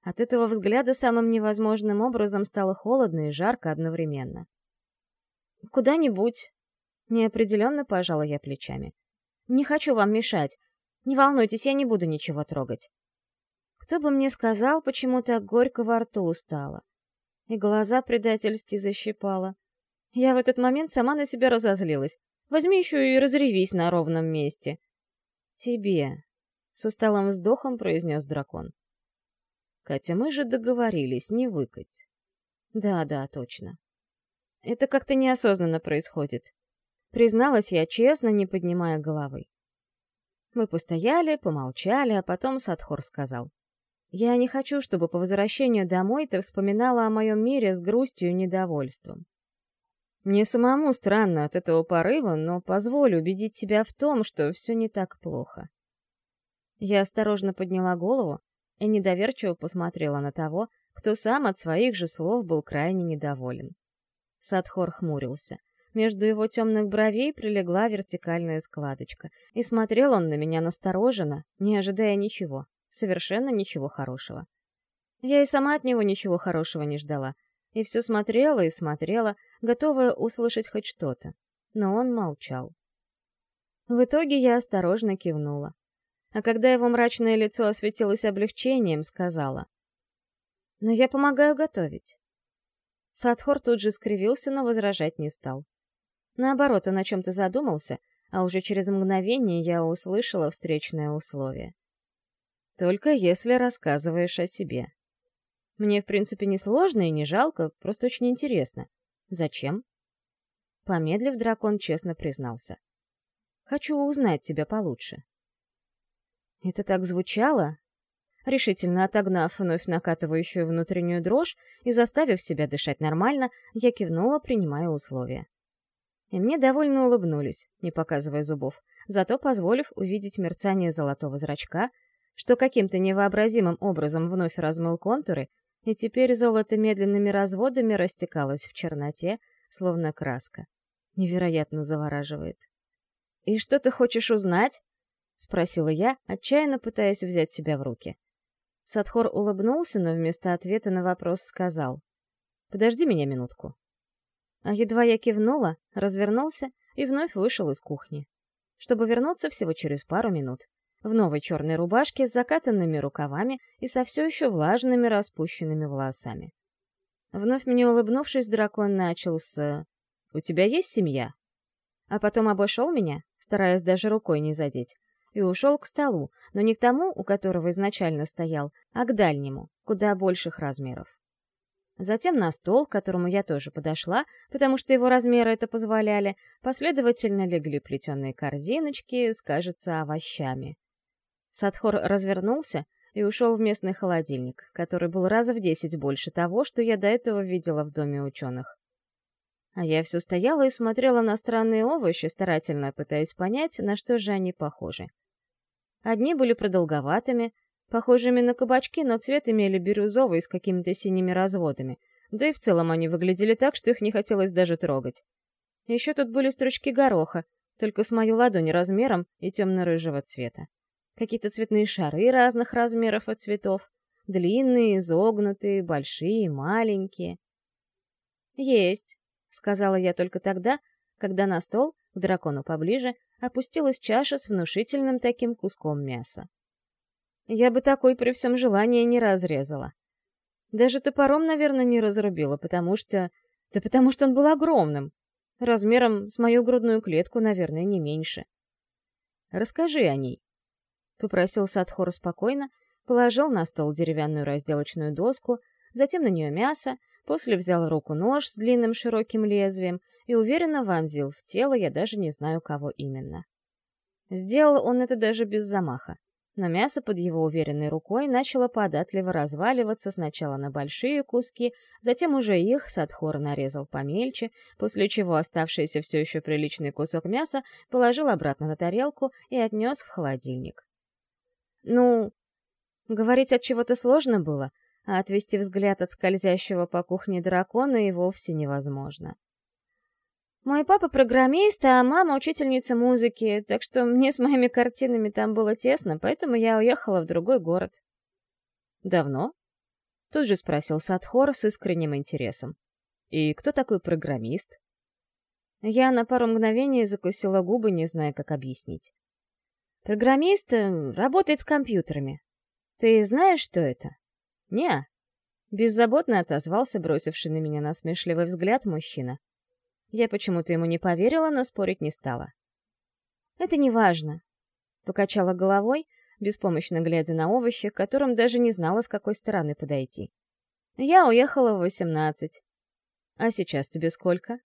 От этого взгляда самым невозможным образом стало холодно и жарко одновременно. «Куда-нибудь», — неопределенно пожала я плечами. «Не хочу вам мешать. Не волнуйтесь, я не буду ничего трогать». Кто бы мне сказал, почему так горько во рту устала. И глаза предательски защипала. Я в этот момент сама на себя разозлилась. Возьми еще и разревись на ровном месте. Тебе, — с усталым вздохом произнес дракон. Катя, мы же договорились не выкать. Да-да, точно. Это как-то неосознанно происходит. Призналась я честно, не поднимая головы. Мы постояли, помолчали, а потом Садхор сказал. «Я не хочу, чтобы по возвращению домой ты вспоминала о моем мире с грустью и недовольством. Мне самому странно от этого порыва, но позволю убедить себя в том, что все не так плохо». Я осторожно подняла голову и недоверчиво посмотрела на того, кто сам от своих же слов был крайне недоволен. Садхор хмурился. Между его темных бровей прилегла вертикальная складочка, и смотрел он на меня настороженно, не ожидая ничего, совершенно ничего хорошего. Я и сама от него ничего хорошего не ждала, и все смотрела и смотрела, готовая услышать хоть что-то. Но он молчал. В итоге я осторожно кивнула. А когда его мрачное лицо осветилось облегчением, сказала. «Но я помогаю готовить». Садхор тут же скривился, но возражать не стал. Наоборот, он о чем-то задумался, а уже через мгновение я услышала встречное условие. «Только если рассказываешь о себе». Мне, в принципе, не сложно и не жалко, просто очень интересно. Зачем? Помедлив, дракон честно признался. Хочу узнать тебя получше. Это так звучало? Решительно отогнав вновь накатывающую внутреннюю дрожь и заставив себя дышать нормально, я кивнула, принимая условия. И мне довольно улыбнулись, не показывая зубов, зато позволив увидеть мерцание золотого зрачка, что каким-то невообразимым образом вновь размыл контуры, и теперь золото медленными разводами растекалось в черноте, словно краска. Невероятно завораживает. «И что ты хочешь узнать?» — спросила я, отчаянно пытаясь взять себя в руки. Садхор улыбнулся, но вместо ответа на вопрос сказал. «Подожди меня минутку». А едва я кивнула, развернулся и вновь вышел из кухни. Чтобы вернуться всего через пару минут. В новой черной рубашке с закатанными рукавами и со все еще влажными распущенными волосами. Вновь мне улыбнувшись, дракон начал с «У тебя есть семья?» А потом обошел меня, стараясь даже рукой не задеть, и ушел к столу, но не к тому, у которого изначально стоял, а к дальнему, куда больших размеров. Затем на стол, к которому я тоже подошла, потому что его размеры это позволяли, последовательно легли плетеные корзиночки с, кажется, овощами. Садхор развернулся и ушел в местный холодильник, который был раза в десять больше того, что я до этого видела в доме ученых. А я все стояла и смотрела на странные овощи, старательно пытаясь понять, на что же они похожи. Одни были продолговатыми, похожими на кабачки, но цвет имели бирюзовый с какими-то синими разводами, да и в целом они выглядели так, что их не хотелось даже трогать. Еще тут были стручки гороха, только с мою ладонь размером и темно-рыжего цвета. Какие-то цветные шары разных размеров и цветов. Длинные, изогнутые, большие, маленькие. «Есть», — сказала я только тогда, когда на стол, к дракону поближе, опустилась чаша с внушительным таким куском мяса. Я бы такой при всем желании не разрезала. Даже топором, наверное, не разрубила, потому что... Да потому что он был огромным. Размером с мою грудную клетку, наверное, не меньше. «Расскажи о ней», — попросил Садхор спокойно, положил на стол деревянную разделочную доску, затем на нее мясо, после взял руку нож с длинным широким лезвием и уверенно вонзил в тело, я даже не знаю, кого именно. Сделал он это даже без замаха, но мясо под его уверенной рукой начало податливо разваливаться сначала на большие куски, затем уже их Садхор нарезал помельче, после чего оставшийся все еще приличный кусок мяса положил обратно на тарелку и отнес в холодильник. Ну, говорить от чего-то сложно было, а отвести взгляд от скользящего по кухне дракона и вовсе невозможно. Мой папа программист, а мама учительница музыки, так что мне с моими картинами там было тесно, поэтому я уехала в другой город. Давно? Тут же спросил Садхор с искренним интересом. И кто такой программист? Я на пару мгновений закусила губы, не зная, как объяснить. Программист э, работает с компьютерами. Ты знаешь, что это? Не. Беззаботно отозвался бросивший на меня насмешливый взгляд мужчина. Я почему-то ему не поверила, но спорить не стала. «Это не важно», — покачала головой, беспомощно глядя на овощи, к которым даже не знала, с какой стороны подойти. «Я уехала в восемнадцать». А сейчас тебе сколько?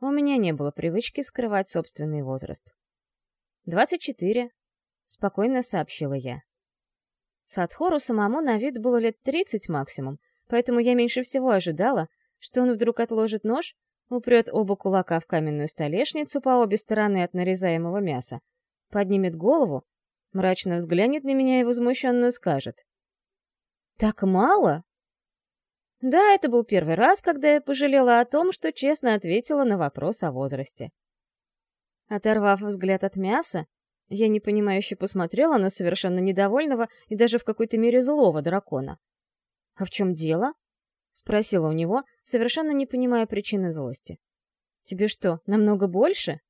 У меня не было привычки скрывать собственный возраст. «Двадцать четыре», — спокойно сообщила я. Садхору самому на вид было лет тридцать максимум, поэтому я меньше всего ожидала, что он вдруг отложит нож, упрет оба кулака в каменную столешницу по обе стороны от нарезаемого мяса, поднимет голову, мрачно взглянет на меня и возмущенно скажет. «Так мало?» Да, это был первый раз, когда я пожалела о том, что честно ответила на вопрос о возрасте. Оторвав взгляд от мяса, я непонимающе посмотрела на совершенно недовольного и даже в какой-то мере злого дракона. «А в чем дело?» — спросила у него, совершенно не понимая причины злости. «Тебе что, намного больше?»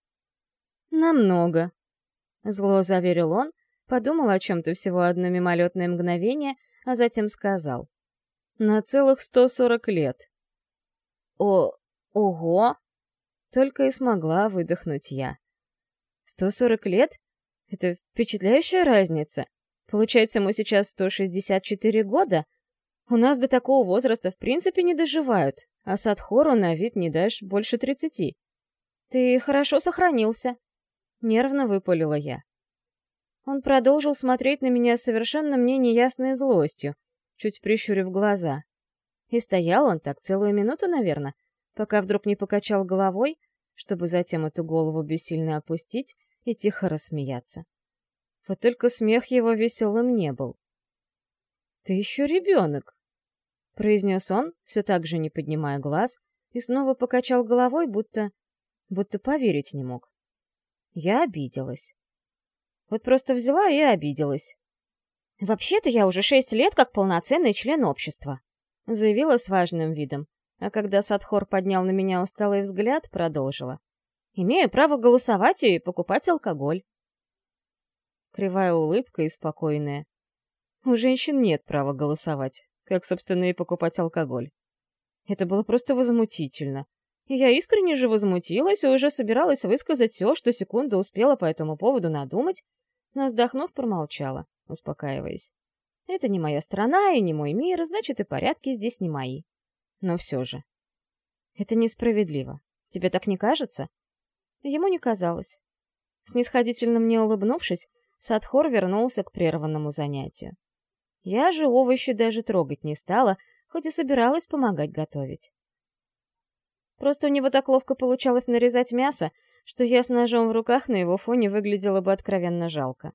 «Намного», — зло заверил он, подумал о чем-то всего одно мимолетное мгновение, а затем сказал. На целых сто сорок лет. О... ого! Только и смогла выдохнуть я. Сто сорок лет? Это впечатляющая разница. Получается, ему сейчас сто шестьдесят четыре года? У нас до такого возраста в принципе не доживают, а Садхору на вид не дашь больше тридцати. Ты хорошо сохранился. Нервно выпалила я. Он продолжил смотреть на меня совершенно мне неясной злостью, чуть прищурив глаза. И стоял он так целую минуту, наверное, пока вдруг не покачал головой, чтобы затем эту голову бессильно опустить и тихо рассмеяться. Вот только смех его веселым не был. «Ты еще ребенок!» — произнес он, все так же не поднимая глаз, и снова покачал головой, будто... будто поверить не мог. Я обиделась. Вот просто взяла и обиделась. «Вообще-то я уже шесть лет как полноценный член общества», — заявила с важным видом, а когда Садхор поднял на меня усталый взгляд, продолжила. «Имею право голосовать и покупать алкоголь». Кривая улыбка и спокойная. У женщин нет права голосовать, как, собственно, и покупать алкоголь. Это было просто возмутительно. Я искренне же возмутилась и уже собиралась высказать все, что секунду успела по этому поводу надумать, но, вздохнув, промолчала успокаиваясь. Это не моя страна и не мой мир, значит, и порядки здесь не мои. Но все же. Это несправедливо. Тебе так не кажется? Ему не казалось. Снисходительно мне улыбнувшись, Садхор вернулся к прерванному занятию. Я же овощи даже трогать не стала, хоть и собиралась помогать готовить. Просто у него так ловко получалось нарезать мясо, что я с ножом в руках на его фоне выглядела бы откровенно жалко.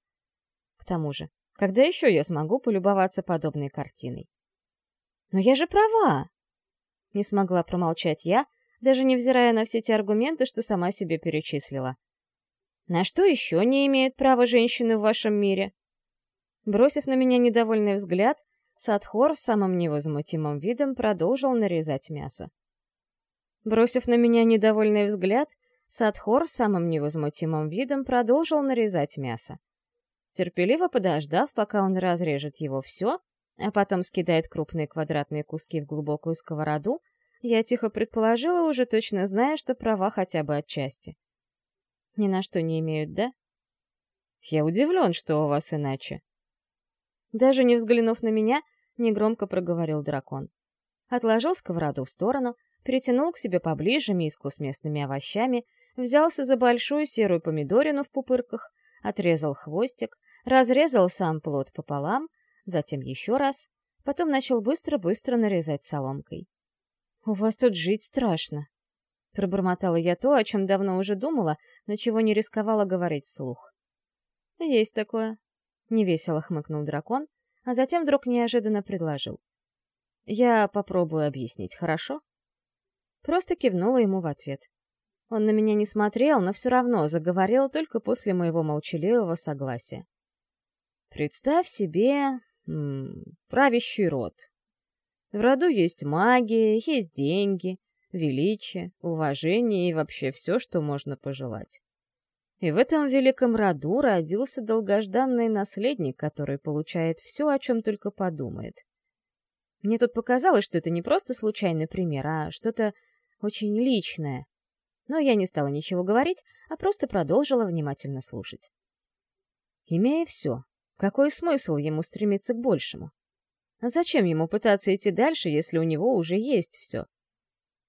К тому же, когда еще я смогу полюбоваться подобной картиной? Но я же права! Не смогла промолчать я, даже невзирая на все те аргументы, что сама себе перечислила. На что еще не имеют права женщины в вашем мире? Бросив на меня недовольный взгляд, Садхор с самым невозмутимым видом продолжил нарезать мясо. Бросив на меня недовольный взгляд, Садхор с самым невозмутимым видом продолжил нарезать мясо терпеливо подождав, пока он разрежет его все, а потом скидает крупные квадратные куски в глубокую сковороду, я тихо предположила, уже точно зная, что права хотя бы отчасти. Ни на что не имеют, да? Я удивлен, что у вас иначе. Даже не взглянув на меня, негромко проговорил дракон. Отложил сковороду в сторону, притянул к себе поближе миску с местными овощами, взялся за большую серую помидорину в пупырках, отрезал хвостик, разрезал сам плод пополам, затем еще раз, потом начал быстро-быстро нарезать соломкой. «У вас тут жить страшно», — пробормотала я то, о чем давно уже думала, но чего не рисковала говорить вслух. «Есть такое», — невесело хмыкнул дракон, а затем вдруг неожиданно предложил. «Я попробую объяснить, хорошо?» Просто кивнула ему в ответ. Он на меня не смотрел, но все равно заговорил только после моего молчаливого согласия. Представь себе м -м, правящий род. В роду есть магия, есть деньги, величие, уважение и вообще все, что можно пожелать. И в этом великом роду родился долгожданный наследник, который получает все, о чем только подумает. Мне тут показалось, что это не просто случайный пример, а что-то очень личное. Но я не стала ничего говорить, а просто продолжила внимательно слушать. Имея все, какой смысл ему стремиться к большему? А зачем ему пытаться идти дальше, если у него уже есть все?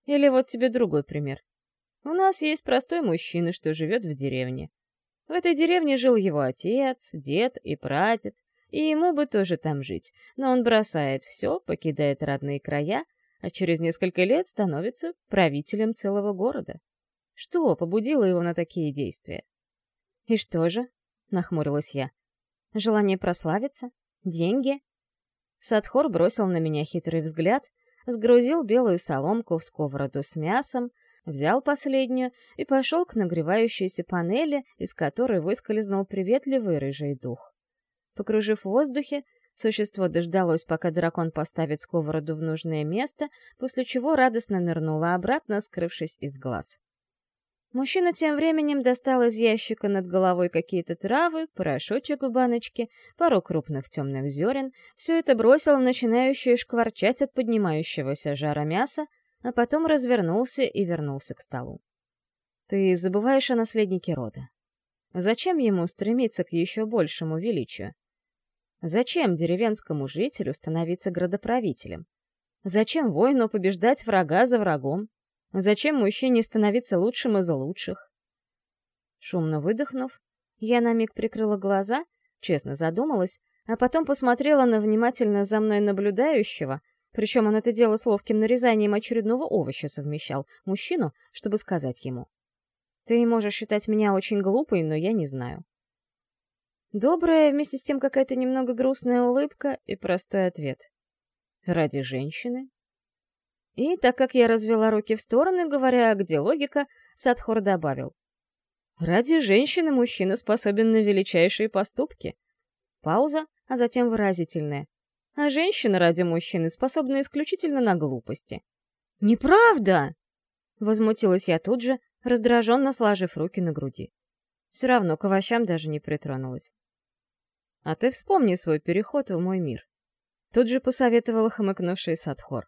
Или вот тебе другой пример. У нас есть простой мужчина, что живет в деревне. В этой деревне жил его отец, дед и прадед, и ему бы тоже там жить, но он бросает все, покидает родные края, а через несколько лет становится правителем целого города. Что побудило его на такие действия? «И что же?» — нахмурилась я. «Желание прославиться? Деньги?» Садхор бросил на меня хитрый взгляд, сгрузил белую соломку в сковороду с мясом, взял последнюю и пошел к нагревающейся панели, из которой выскользнул приветливый рыжий дух. Покружив в воздухе, существо дождалось, пока дракон поставит сковороду в нужное место, после чего радостно нырнуло обратно, скрывшись из глаз. Мужчина тем временем достал из ящика над головой какие-то травы, порошочек в баночке, пару крупных темных зерен, все это бросил начинающее шкварчать от поднимающегося жара мяса, а потом развернулся и вернулся к столу. «Ты забываешь о наследнике рода. Зачем ему стремиться к еще большему величию? Зачем деревенскому жителю становиться градоправителем? Зачем воину побеждать врага за врагом? Зачем мужчине становиться лучшим из лучших? Шумно выдохнув, я на миг прикрыла глаза, честно задумалась, а потом посмотрела на внимательно за мной наблюдающего, причем он это дело с ловким нарезанием очередного овоща совмещал, мужчину, чтобы сказать ему. «Ты можешь считать меня очень глупой, но я не знаю». Добрая, вместе с тем какая-то немного грустная улыбка и простой ответ. «Ради женщины и так как я развела руки в стороны, говоря, где логика, Садхор добавил. Ради женщины мужчина способен на величайшие поступки. Пауза, а затем выразительная. А женщина ради мужчины способна исключительно на глупости. «Неправда!» Возмутилась я тут же, раздраженно сложив руки на груди. Все равно к овощам даже не притронулась. «А ты вспомни свой переход в мой мир», — тут же посоветовал хмыкнувший Садхор.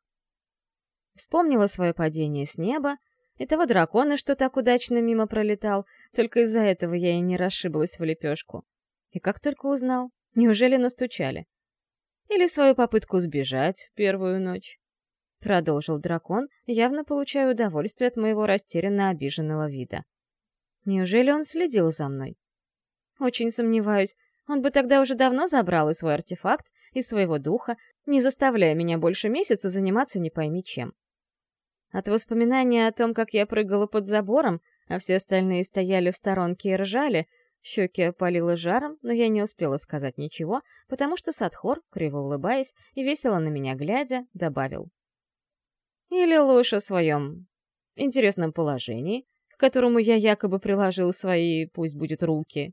Вспомнила свое падение с неба и того дракона, что так удачно мимо пролетал, только из-за этого я и не расшиблась в лепешку. И как только узнал, неужели настучали? Или свою попытку сбежать первую ночь? Продолжил дракон, явно получая удовольствие от моего растерянно обиженного вида. Неужели он следил за мной? Очень сомневаюсь, он бы тогда уже давно забрал и свой артефакт, и своего духа, не заставляя меня больше месяца заниматься не пойми чем. От воспоминания о том, как я прыгала под забором, а все остальные стояли в сторонке и ржали, щеки опалило жаром, но я не успела сказать ничего, потому что Садхор, криво улыбаясь и весело на меня глядя, добавил. Или ложь о своем интересном положении, к которому я якобы приложил свои, пусть будет, руки.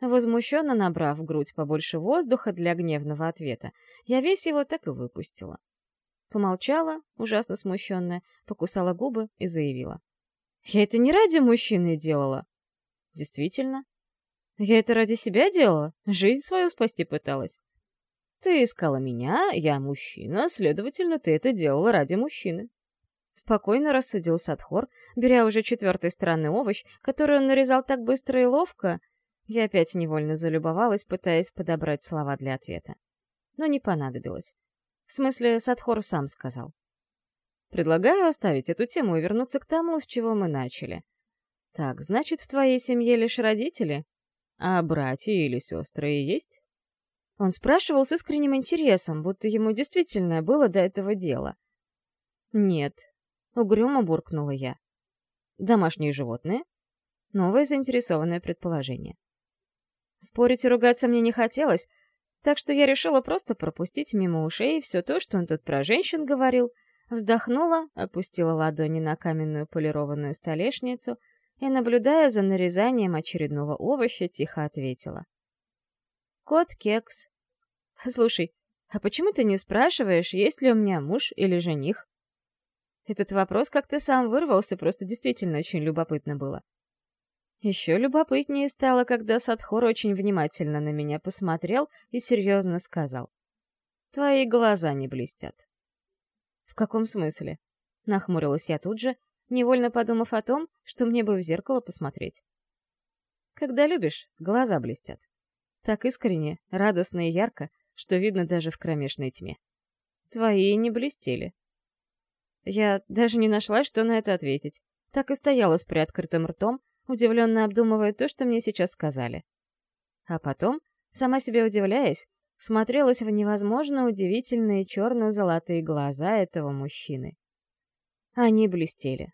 Возмущенно набрав в грудь побольше воздуха для гневного ответа, я весь его так и выпустила. Помолчала, ужасно смущенная, покусала губы и заявила. «Я это не ради мужчины делала». «Действительно?» «Я это ради себя делала, жизнь свою спасти пыталась». «Ты искала меня, я мужчина, следовательно, ты это делала ради мужчины». Спокойно рассудил Садхор, беря уже четвертый странный овощ, который он нарезал так быстро и ловко. Я опять невольно залюбовалась, пытаясь подобрать слова для ответа. Но не понадобилось. В смысле, Садхор сам сказал. Предлагаю оставить эту тему и вернуться к тому, с чего мы начали. Так, значит, в твоей семье лишь родители? А братья или сестры есть? Он спрашивал с искренним интересом, будто ему действительно было до этого дела. Нет, угрюмо буркнула я. Домашние животные? Новое заинтересованное предположение. Спорить и ругаться мне не хотелось, так что я решила просто пропустить мимо ушей все то, что он тут про женщин говорил, вздохнула, опустила ладони на каменную полированную столешницу и, наблюдая за нарезанием очередного овоща, тихо ответила. «Кот-кекс. Слушай, а почему ты не спрашиваешь, есть ли у меня муж или жених?» Этот вопрос как-то сам вырвался, просто действительно очень любопытно было. Еще любопытнее стало, когда Садхор очень внимательно на меня посмотрел и серьезно сказал. «Твои глаза не блестят». «В каком смысле?» — нахмурилась я тут же, невольно подумав о том, что мне бы в зеркало посмотреть. «Когда любишь, глаза блестят. Так искренне, радостно и ярко, что видно даже в кромешной тьме. Твои не блестели». Я даже не нашла, что на это ответить. Так и стояла с приоткрытым ртом, удивленно обдумывая то, что мне сейчас сказали. А потом, сама себе удивляясь, смотрелась в невозможно удивительные черно-золотые глаза этого мужчины. Они блестели.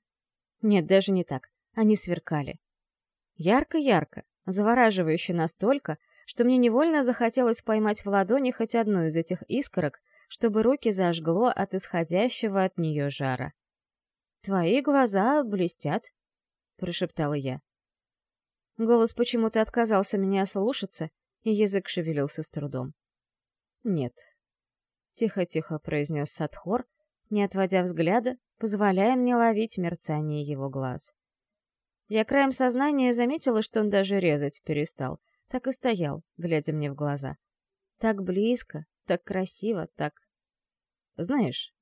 Нет, даже не так. Они сверкали. Ярко-ярко, завораживающе настолько, что мне невольно захотелось поймать в ладони хоть одну из этих искорок, чтобы руки зажгло от исходящего от нее жара. «Твои глаза блестят», — прошептала я. Голос почему-то отказался меня слушаться, и язык шевелился с трудом. «Нет», — тихо-тихо произнес Садхор, не отводя взгляда, позволяя мне ловить мерцание его глаз. Я краем сознания заметила, что он даже резать перестал, так и стоял, глядя мне в глаза. Так близко, так красиво, так... Знаешь,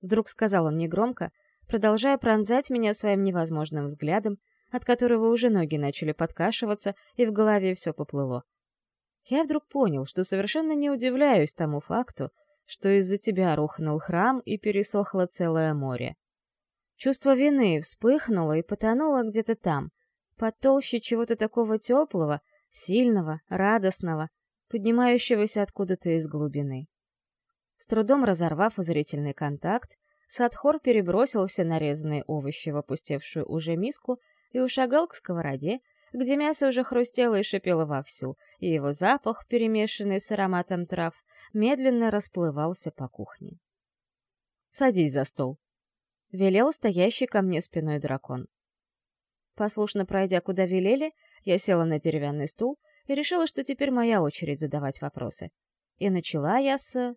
вдруг сказал он негромко, продолжая пронзать меня своим невозможным взглядом, от которого уже ноги начали подкашиваться, и в голове все поплыло. Я вдруг понял, что совершенно не удивляюсь тому факту, что из-за тебя рухнул храм и пересохло целое море. Чувство вины вспыхнуло и потонуло где-то там, под толще чего-то такого теплого, сильного, радостного, поднимающегося откуда-то из глубины. С трудом разорвав зрительный контакт, Садхор перебросил все нарезанные овощи в опустевшую уже миску и ушагал к сковороде, где мясо уже хрустело и шипело вовсю, и его запах, перемешанный с ароматом трав, медленно расплывался по кухне. «Садись за стол», — велел стоящий ко мне спиной дракон. Послушно пройдя, куда велели, я села на деревянный стул и решила, что теперь моя очередь задавать вопросы. И начала я с...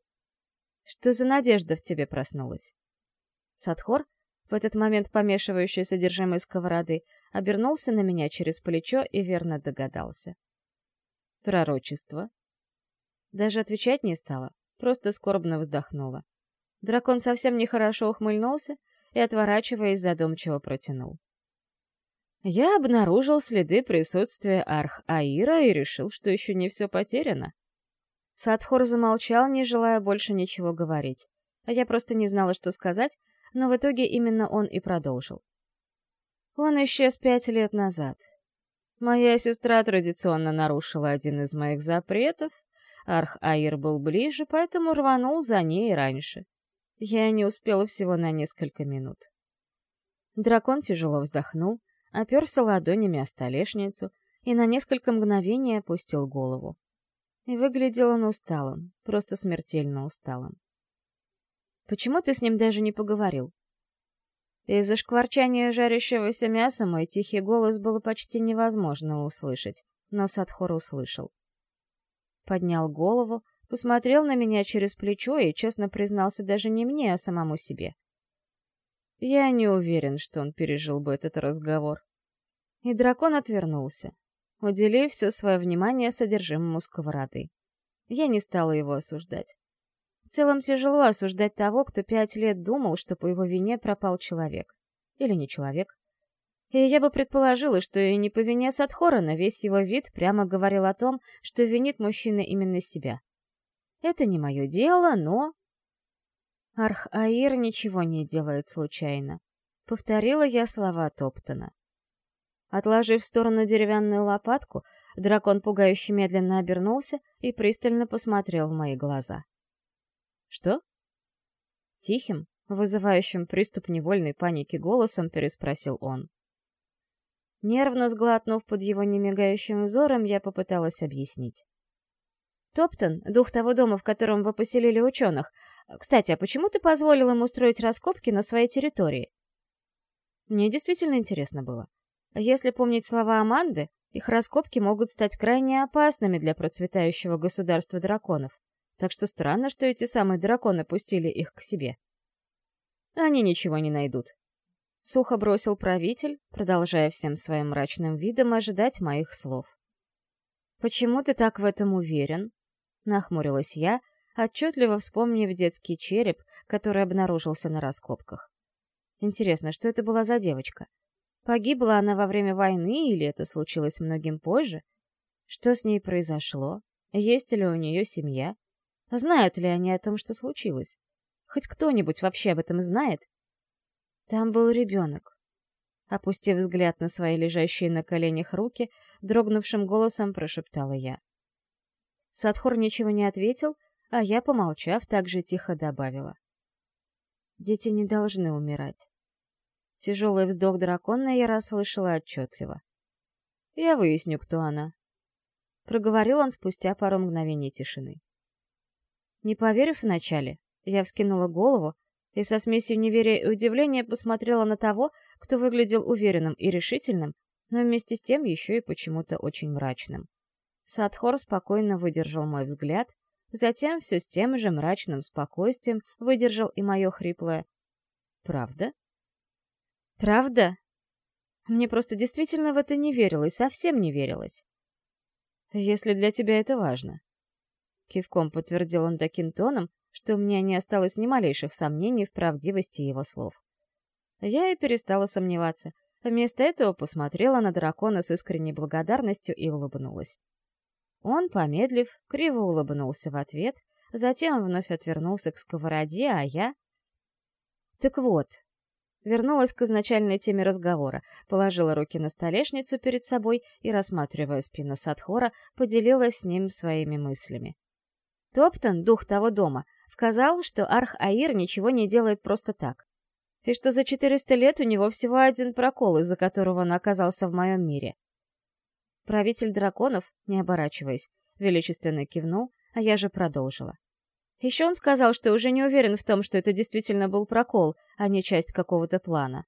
«Что за надежда в тебе проснулась?» Садхор, в этот момент помешивающий содержимое сковороды, обернулся на меня через плечо и верно догадался. «Пророчество?» Даже отвечать не стала, просто скорбно вздохнула. Дракон совсем нехорошо ухмыльнулся и, отворачиваясь, задумчиво протянул. Я обнаружил следы присутствия Арх-Аира и решил, что еще не все потеряно. Садхор замолчал, не желая больше ничего говорить. А я просто не знала, что сказать, но в итоге именно он и продолжил. Он исчез пять лет назад. Моя сестра традиционно нарушила один из моих запретов, Арх-Аир был ближе, поэтому рванул за ней раньше. Я не успела всего на несколько минут. Дракон тяжело вздохнул, оперся ладонями о столешницу и на несколько мгновений опустил голову. И выглядел он усталым, просто смертельно усталым. «Почему ты с ним даже не поговорил?» Из-за шкварчания жарящегося мяса мой тихий голос было почти невозможно услышать, но Садхор услышал поднял голову, посмотрел на меня через плечо и честно признался даже не мне, а самому себе. Я не уверен, что он пережил бы этот разговор. И дракон отвернулся, уделив все свое внимание содержимому сковороды. Я не стала его осуждать. В целом тяжело осуждать того, кто пять лет думал, что по его вине пропал человек. Или не человек. И я бы предположила, что и не по вине Садхорана весь его вид прямо говорил о том, что винит мужчина именно себя. Это не мое дело, но... Арх-Аир ничего не делает случайно. Повторила я слова Топтона. Отложив в сторону деревянную лопатку, дракон пугающе медленно обернулся и пристально посмотрел в мои глаза. «Что?» Тихим, вызывающим приступ невольной паники голосом переспросил он. Нервно сглотнув под его немигающим взором, я попыталась объяснить. «Топтон — дух того дома, в котором вы поселили ученых. Кстати, а почему ты позволил им устроить раскопки на своей территории?» Мне действительно интересно было. Если помнить слова Аманды, их раскопки могут стать крайне опасными для процветающего государства драконов. Так что странно, что эти самые драконы пустили их к себе. Они ничего не найдут. Сухо бросил правитель, продолжая всем своим мрачным видом ожидать моих слов. «Почему ты так в этом уверен?» — нахмурилась я, отчетливо вспомнив детский череп, который обнаружился на раскопках. Интересно, что это была за девочка? Погибла она во время войны или это случилось многим позже? Что с ней произошло? Есть ли у нее семья? Знают ли они о том, что случилось? Хоть кто-нибудь вообще об этом знает? Там был ребенок. Опустив взгляд на свои лежащие на коленях руки, дрогнувшим голосом прошептала я. Садхор ничего не ответил, а я, помолчав, также тихо добавила. Дети не должны умирать. Тяжелый вздох дракона я расслышала отчетливо. Я выясню, кто она. Проговорил он спустя пару мгновений тишины. Не поверив вначале, я вскинула голову и со смесью неверия и удивления посмотрела на того, кто выглядел уверенным и решительным, но вместе с тем еще и почему-то очень мрачным. Садхор спокойно выдержал мой взгляд, затем все с тем же мрачным спокойствием выдержал и мое хриплое «Правда?» «Правда?» Мне просто действительно в это не верилось, совсем не верилось. «Если для тебя это важно». Кивком подтвердил он таким тоном, что у меня не осталось ни малейших сомнений в правдивости его слов. Я и перестала сомневаться. Вместо этого посмотрела на дракона с искренней благодарностью и улыбнулась. Он, помедлив, криво улыбнулся в ответ, затем вновь отвернулся к сковороде, а я... Так вот, вернулась к изначальной теме разговора, положила руки на столешницу перед собой и, рассматривая спину Садхора, поделилась с ним своими мыслями. Топтон, дух того дома, Сказал, что Арх-Аир ничего не делает просто так. И что за 400 лет у него всего один прокол, из-за которого он оказался в моем мире. Правитель драконов, не оборачиваясь, величественно кивнул, а я же продолжила. Еще он сказал, что уже не уверен в том, что это действительно был прокол, а не часть какого-то плана.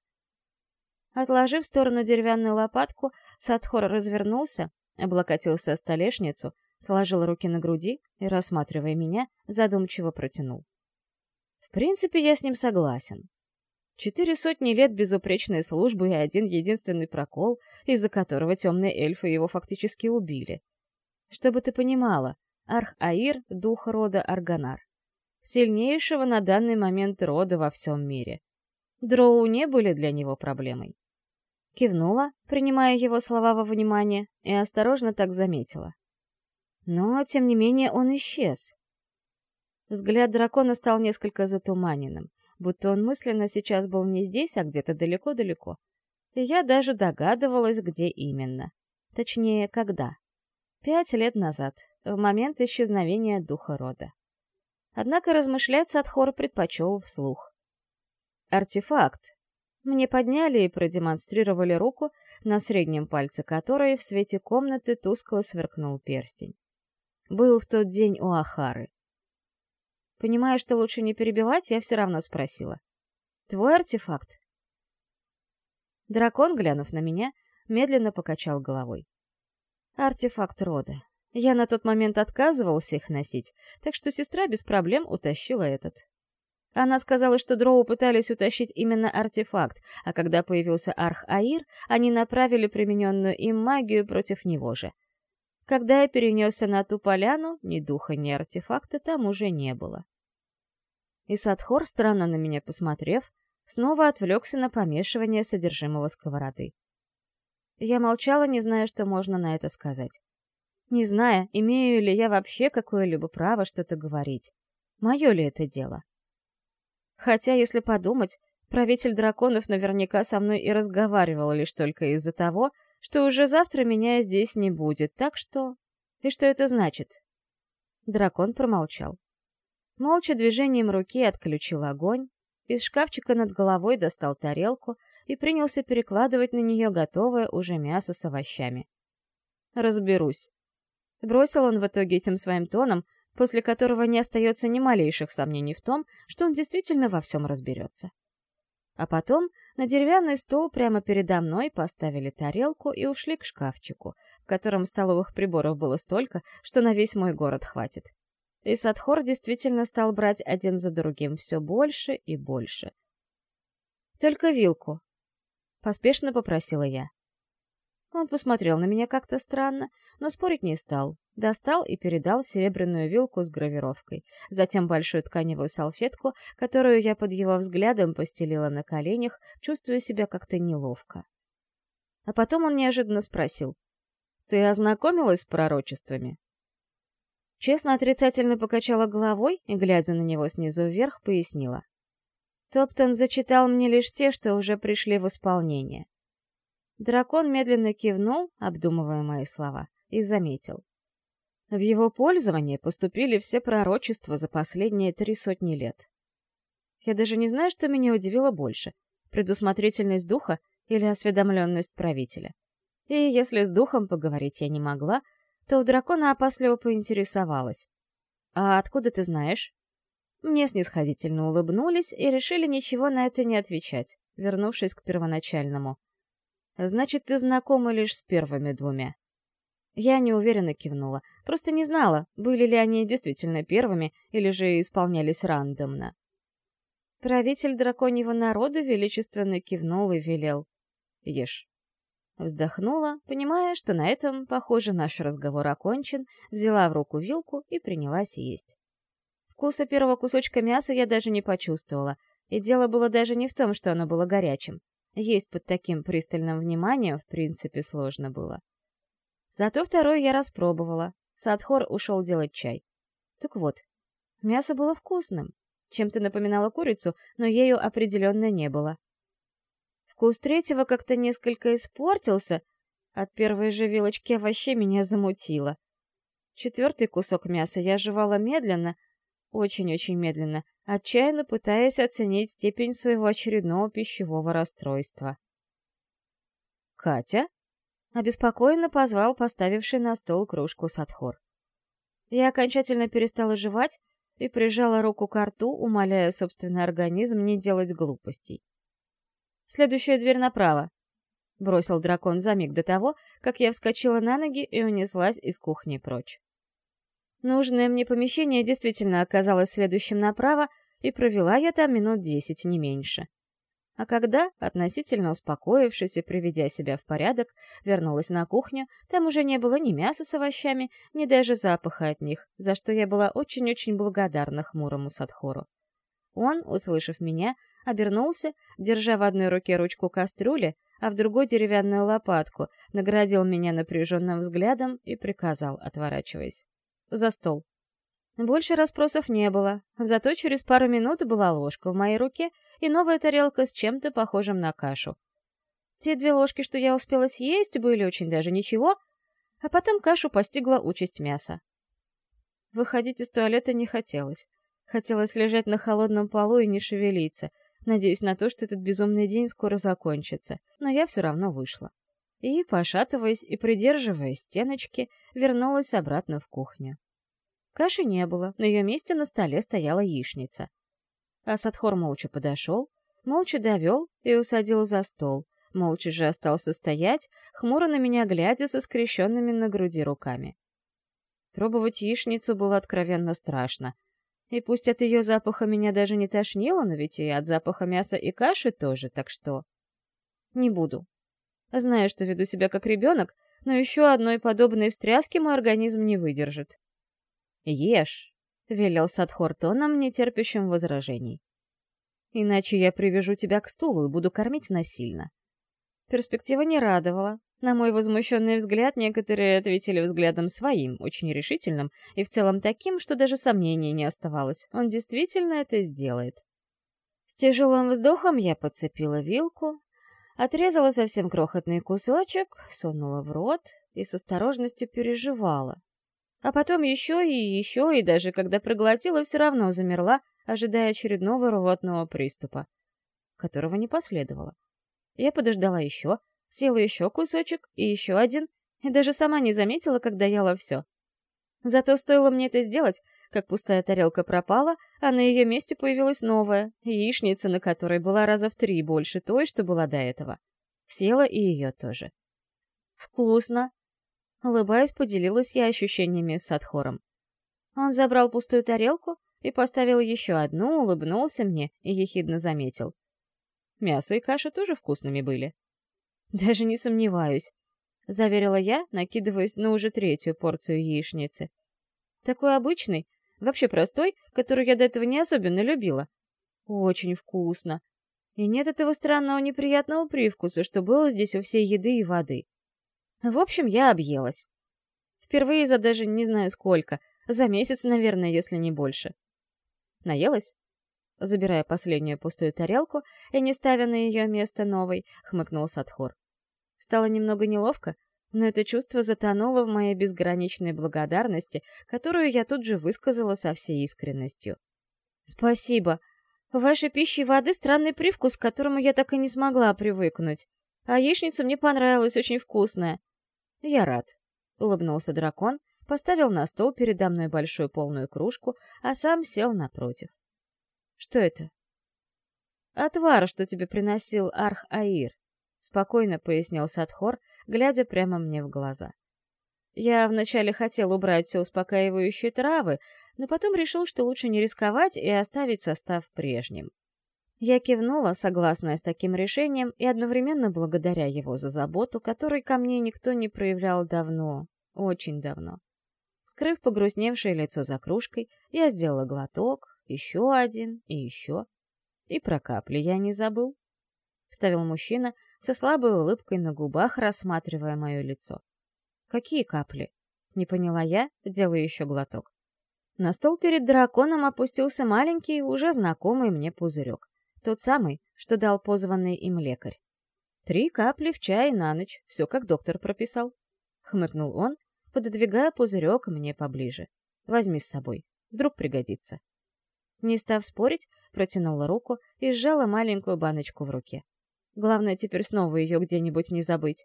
Отложив в сторону деревянную лопатку, Садхор развернулся, облокотился о столешницу, сложил руки на груди и, рассматривая меня, задумчиво протянул. В принципе, я с ним согласен. Четыре сотни лет безупречной службы и один единственный прокол, из-за которого темные эльфы его фактически убили. Чтобы ты понимала, Арх-Аир — дух рода Арганар. Сильнейшего на данный момент рода во всем мире. Дроу не были для него проблемой. Кивнула, принимая его слова во внимание, и осторожно так заметила. Но, тем не менее, он исчез. Взгляд дракона стал несколько затуманенным, будто он мысленно сейчас был не здесь, а где-то далеко-далеко. И я даже догадывалась, где именно. Точнее, когда. Пять лет назад, в момент исчезновения духа рода. Однако размышлять Садхор предпочел вслух. Артефакт. Мне подняли и продемонстрировали руку, на среднем пальце которой в свете комнаты тускло сверкнул перстень был в тот день у Ахары. Понимая, что лучше не перебивать, я все равно спросила. «Твой артефакт?» Дракон, глянув на меня, медленно покачал головой. «Артефакт рода. Я на тот момент отказывался их носить, так что сестра без проблем утащила этот. Она сказала, что дроу пытались утащить именно артефакт, а когда появился Арх-Аир, они направили примененную им магию против него же — когда я перенесся на ту поляну, ни духа, ни артефакта там уже не было. И Садхор, странно на меня посмотрев, снова отвлекся на помешивание содержимого сковороды. Я молчала, не зная, что можно на это сказать. Не зная, имею ли я вообще какое-либо право что-то говорить. Мое ли это дело? Хотя, если подумать, правитель драконов наверняка со мной и разговаривал лишь только из-за того, что уже завтра меня здесь не будет, так что... И что это значит? Дракон промолчал. Молча движением руки отключил огонь, из шкафчика над головой достал тарелку и принялся перекладывать на нее готовое уже мясо с овощами. «Разберусь». Бросил он в итоге этим своим тоном, после которого не остается ни малейших сомнений в том, что он действительно во всем разберется. А потом на деревянный стол прямо передо мной поставили тарелку и ушли к шкафчику, в котором столовых приборов было столько, что на весь мой город хватит. И Садхор действительно стал брать один за другим все больше и больше. «Только вилку», — поспешно попросила я. Он посмотрел на меня как-то странно, но спорить не стал. Достал и передал серебряную вилку с гравировкой, затем большую тканевую салфетку, которую я под его взглядом постелила на коленях, чувствуя себя как-то неловко. А потом он неожиданно спросил, «Ты ознакомилась с пророчествами?» Честно отрицательно покачала головой и, глядя на него снизу вверх, пояснила. Топтон зачитал мне лишь те, что уже пришли в исполнение. Дракон медленно кивнул, обдумывая мои слова, и заметил. В его пользование поступили все пророчества за последние три сотни лет. Я даже не знаю, что меня удивило больше — предусмотрительность духа или осведомленность правителя. И если с духом поговорить я не могла, то у дракона опасливо поинтересовалась. «А откуда ты знаешь?» Мне снисходительно улыбнулись и решили ничего на это не отвечать, вернувшись к первоначальному. «Значит, ты знакома лишь с первыми двумя». Я неуверенно кивнула, просто не знала, были ли они действительно первыми или же исполнялись рандомно. Правитель драконьего народа величественно кивнул и велел. «Ешь». Вздохнула, понимая, что на этом, похоже, наш разговор окончен, взяла в руку вилку и принялась есть. Вкуса первого кусочка мяса я даже не почувствовала, и дело было даже не в том, что оно было горячим. Есть под таким пристальным вниманием, в принципе, сложно было. Зато второй я распробовала. Садхор ушел делать чай. Так вот, мясо было вкусным. Чем-то напоминало курицу, но ею определенно не было. Вкус третьего как-то несколько испортился. От первой же вилочки вообще меня замутило. Четвертый кусок мяса я жевала медленно, очень-очень медленно, отчаянно пытаясь оценить степень своего очередного пищевого расстройства. «Катя?» — обеспокоенно позвал поставивший на стол кружку Садхор. Я окончательно перестала жевать и прижала руку к рту, умоляя собственный организм не делать глупостей. Следующая дверь направо!» — бросил дракон за миг до того, как я вскочила на ноги и унеслась из кухни прочь. Нужное мне помещение действительно оказалось следующим направо, и провела я там минут десять, не меньше. А когда, относительно успокоившись и приведя себя в порядок, вернулась на кухню, там уже не было ни мяса с овощами, ни даже запаха от них, за что я была очень-очень благодарна хмурому Садхору. Он, услышав меня, обернулся, держа в одной руке ручку кастрюли, а в другой деревянную лопатку, наградил меня напряженным взглядом и приказал, отворачиваясь. «За стол». Больше расспросов не было, зато через пару минут была ложка в моей руке и новая тарелка с чем-то похожим на кашу. Те две ложки, что я успела съесть, были очень даже ничего, а потом кашу постигла участь мяса. Выходить из туалета не хотелось. Хотелось лежать на холодном полу и не шевелиться, надеясь на то, что этот безумный день скоро закончится, но я все равно вышла. И, пошатываясь и придерживая стеночки, вернулась обратно в кухню. Каши не было, на ее месте на столе стояла яичница. А Садхор молча подошел, молча довел и усадил за стол, молча же остался стоять, хмуро на меня глядя со скрещенными на груди руками. Пробовать яичницу было откровенно страшно — и пусть от ее запаха меня даже не тошнило, но ведь и от запаха мяса и каши тоже, так что... Не буду. Знаю, что веду себя как ребенок, но еще одной подобной встряски мой организм не выдержит. «Ешь», — велел Садхор тоном, не терпящим возражений. «Иначе я привяжу тебя к стулу и буду кормить насильно». Перспектива не радовала, на мой возмущенный взгляд некоторые ответили взглядом своим, очень решительным, и в целом таким, что даже сомнений не оставалось. Он действительно это сделает. С тяжелым вздохом я подцепила вилку, отрезала совсем крохотный кусочек, сунула в рот и с осторожностью переживала. А потом еще и еще, и даже когда проглотила, все равно замерла, ожидая очередного рвотного приступа, которого не последовало. Я подождала еще, Съела еще кусочек и еще один, и даже сама не заметила, когда ела все. Зато стоило мне это сделать, как пустая тарелка пропала, а на ее месте появилась новая, яичница, на которой была раза в три больше той, что была до этого. Села и ее тоже. «Вкусно!» Улыбаясь, поделилась я ощущениями с Адхором. Он забрал пустую тарелку и поставил еще одну, улыбнулся мне и ехидно заметил. Мясо и каша тоже вкусными были. «Даже не сомневаюсь», — заверила я, накидываясь на уже третью порцию яичницы. «Такой обычный, вообще простой, который я до этого не особенно любила. Очень вкусно. И нет этого странного неприятного привкуса, что было здесь у всей еды и воды. В общем, я объелась. Впервые за даже не знаю сколько, за месяц, наверное, если не больше. Наелась? забирая последнюю пустую тарелку и не ставя на ее место новой, хмыкнул Садхор. Стало немного неловко, но это чувство затонуло в моей безграничной благодарности, которую я тут же высказала со всей искренностью. «Спасибо. В вашей пище воды странный привкус, к которому я так и не смогла привыкнуть. А яичница мне понравилась, очень вкусная». «Я рад», — улыбнулся дракон, поставил на стол передо мной большую полную кружку, а сам сел напротив. «Что это?» «Отвар, что тебе приносил Арх-Аир», — спокойно пояснил Садхор, глядя прямо мне в глаза. Я вначале хотел убрать все успокаивающие травы, но потом решил, что лучше не рисковать и оставить состав прежним. Я кивнула, согласная с таким решением, и одновременно благодаря его за заботу, которой ко мне никто не проявлял давно, очень давно. Скрыв погрустневшее лицо за кружкой, я сделала глоток, еще один и еще. И про капли я не забыл. Вставил мужчина со слабой улыбкой на губах, рассматривая мое лицо. «Какие капли?» — не поняла я, делая еще глоток. На стол перед драконом опустился маленький, уже знакомый мне пузырек. Тот самый, что дал позванный им лекарь. «Три капли в чай на ночь, все как доктор прописал», — хмыкнул он, пододвигая пузырек мне поближе. «Возьми с собой, вдруг пригодится». Не став спорить, протянула руку и сжала маленькую баночку в руке. Главное теперь снова ее где-нибудь не забыть.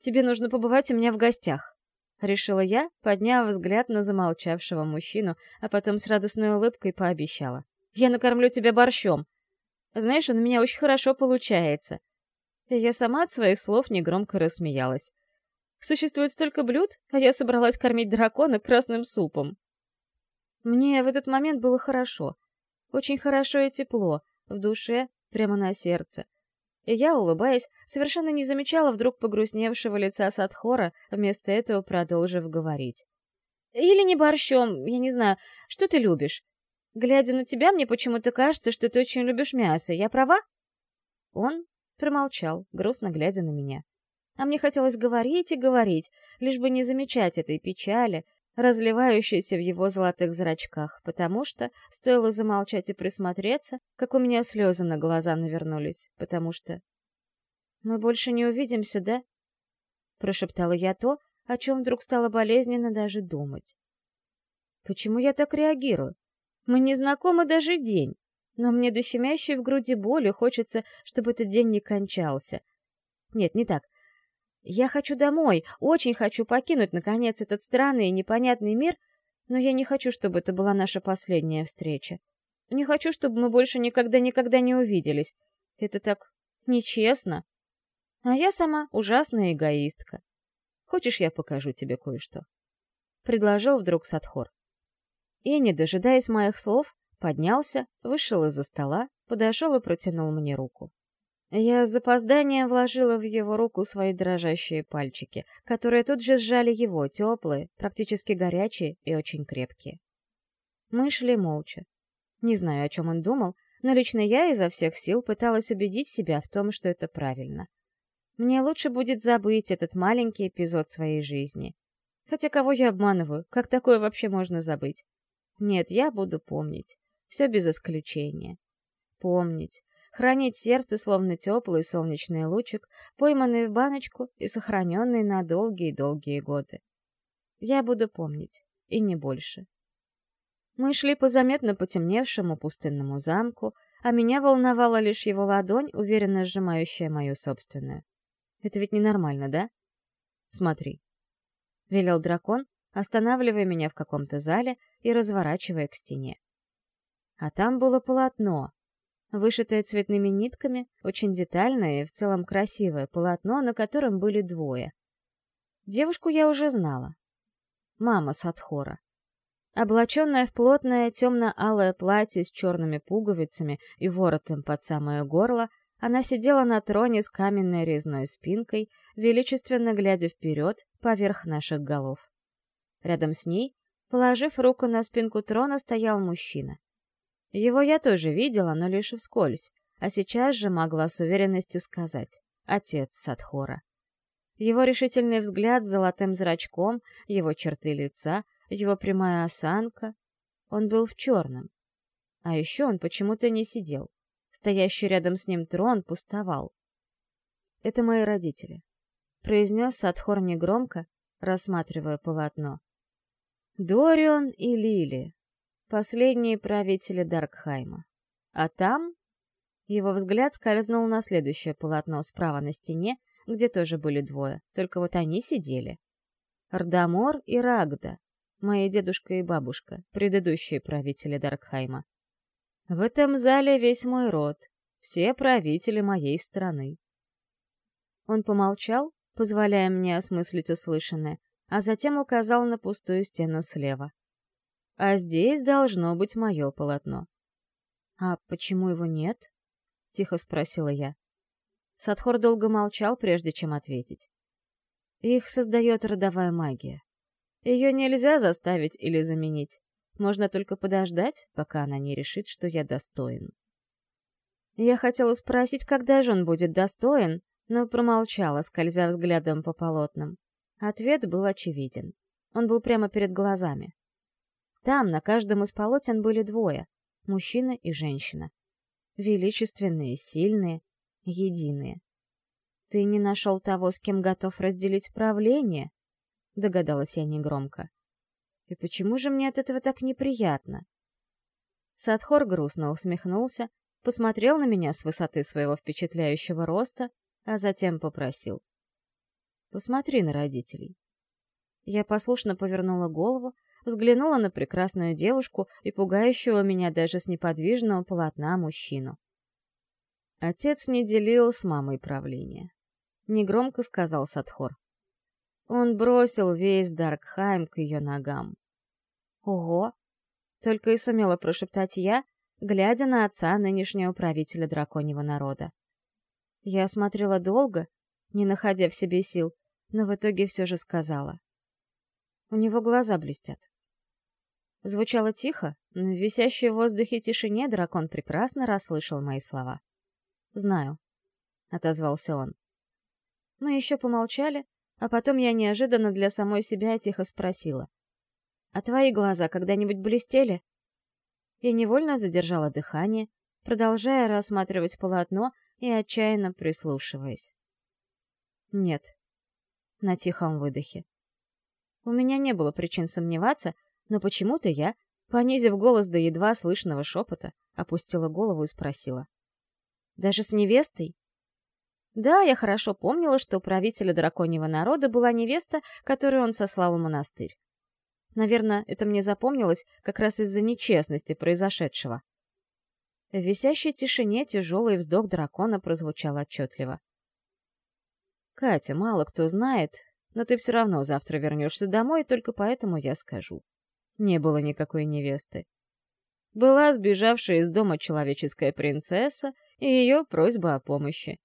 «Тебе нужно побывать у меня в гостях», — решила я, подняв взгляд на замолчавшего мужчину, а потом с радостной улыбкой пообещала. «Я накормлю тебя борщом. Знаешь, он у меня очень хорошо получается». И я сама от своих слов негромко рассмеялась. Существует столько блюд, а я собралась кормить дракона красным супом. Мне в этот момент было хорошо. Очень хорошо и тепло, в душе, прямо на сердце. И я, улыбаясь, совершенно не замечала вдруг погрустневшего лица Садхора, вместо этого продолжив говорить. «Или не борщом, я не знаю, что ты любишь? Глядя на тебя, мне почему-то кажется, что ты очень любишь мясо. Я права?» Он промолчал, грустно глядя на меня. А мне хотелось говорить и говорить, лишь бы не замечать этой печали, разливающейся в его золотых зрачках, потому что стоило замолчать и присмотреться, как у меня слезы на глаза навернулись, потому что... «Мы больше не увидимся, да?» Прошептала я то, о чем вдруг стало болезненно даже думать. «Почему я так реагирую? Мы не знакомы даже день, но мне до щемящей в груди боли хочется, чтобы этот день не кончался. Нет, не так. Я хочу домой, очень хочу покинуть, наконец, этот странный и непонятный мир, но я не хочу, чтобы это была наша последняя встреча. Не хочу, чтобы мы больше никогда-никогда не увиделись. Это так нечестно. А я сама ужасная эгоистка. Хочешь, я покажу тебе кое-что?» Предложил вдруг Садхор. И, не дожидаясь моих слов, поднялся, вышел из-за стола, подошел и протянул мне руку. Я с запозданием вложила в его руку свои дрожащие пальчики, которые тут же сжали его, теплые, практически горячие и очень крепкие. Мы шли молча. Не знаю, о чем он думал, но лично я изо всех сил пыталась убедить себя в том, что это правильно. Мне лучше будет забыть этот маленький эпизод своей жизни. Хотя кого я обманываю? Как такое вообще можно забыть? Нет, я буду помнить. Все без исключения. Помнить, хранить сердце, словно теплый солнечный лучик, пойманный в баночку и сохраненный на долгие-долгие годы. Я буду помнить, и не больше. Мы шли по заметно потемневшему пустынному замку, а меня волновала лишь его ладонь, уверенно сжимающая мою собственную. Это ведь ненормально, да? Смотри. Велел дракон, останавливая меня в каком-то зале и разворачивая к стене. А там было полотно, вышитое цветными нитками, очень детальное и в целом красивое полотно, на котором были двое. Девушку я уже знала. Мама Садхора. Облаченная в плотное темно-алое платье с черными пуговицами и воротом под самое горло, она сидела на троне с каменной резной спинкой, величественно глядя вперед, поверх наших голов. Рядом с ней, положив руку на спинку трона, стоял мужчина. Его я тоже видела, но лишь вскользь, а сейчас же могла с уверенностью сказать «Отец Садхора». Его решительный взгляд с золотым зрачком, его черты лица, его прямая осанка. Он был в черном. А еще он почему-то не сидел. Стоящий рядом с ним трон пустовал. «Это мои родители», — произнес Садхор негромко, рассматривая полотно. «Дорион и Лили, последние правители Даркхайма. А там...» Его взгляд скользнул на следующее полотно справа на стене, где тоже были двое, только вот они сидели. Ардамор и Рагда, мои дедушка и бабушка, предыдущие правители Даркхайма. В этом зале весь мой род, все правители моей страны. Он помолчал, позволяя мне осмыслить услышанное, а затем указал на пустую стену слева. А здесь должно быть мое полотно. «А почему его нет?» — тихо спросила я. Садхор долго молчал, прежде чем ответить. Их создает родовая магия. Ее нельзя заставить или заменить. Можно только подождать, пока она не решит, что я достоин. Я хотела спросить, когда же он будет достоин, но промолчала, скользя взглядом по полотнам. Ответ был очевиден. Он был прямо перед глазами. Там на каждом из полотен были двое — мужчина и женщина. Величественные, сильные, единые. «Ты не нашел того, с кем готов разделить правление?» — догадалась я негромко. «И почему же мне от этого так неприятно?» Садхор грустно усмехнулся, посмотрел на меня с высоты своего впечатляющего роста, а затем попросил. «Посмотри на родителей». Я послушно повернула голову, взглянула на прекрасную девушку и пугающего меня даже с неподвижного полотна мужчину. Отец не делил с мамой правление. Негромко сказал Садхор. Он бросил весь Даркхайм к ее ногам. Ого! Только и сумела прошептать я, глядя на отца нынешнего правителя драконьего народа. Я смотрела долго, не находя в себе сил, но в итоге все же сказала. У него глаза блестят. Звучало тихо, но в висящей в воздухе тишине дракон прекрасно расслышал мои слова. «Знаю», — отозвался он. Мы еще помолчали, а потом я неожиданно для самой себя тихо спросила. «А твои глаза когда-нибудь блестели?» Я невольно задержала дыхание, продолжая рассматривать полотно и отчаянно прислушиваясь. «Нет», — на тихом выдохе. У меня не было причин сомневаться, но почему-то я, понизив голос до едва слышного шепота, опустила голову и спросила. Даже с невестой? Да, я хорошо помнила, что у правителя драконьего народа была невеста, которую он сослал в монастырь. Наверное, это мне запомнилось как раз из-за нечестности произошедшего. В висящей тишине тяжелый вздох дракона прозвучал отчетливо. «Катя, мало кто знает, но ты все равно завтра вернешься домой, только поэтому я скажу. Не было никакой невесты. Была сбежавшая из дома человеческая принцесса и ее просьба о помощи.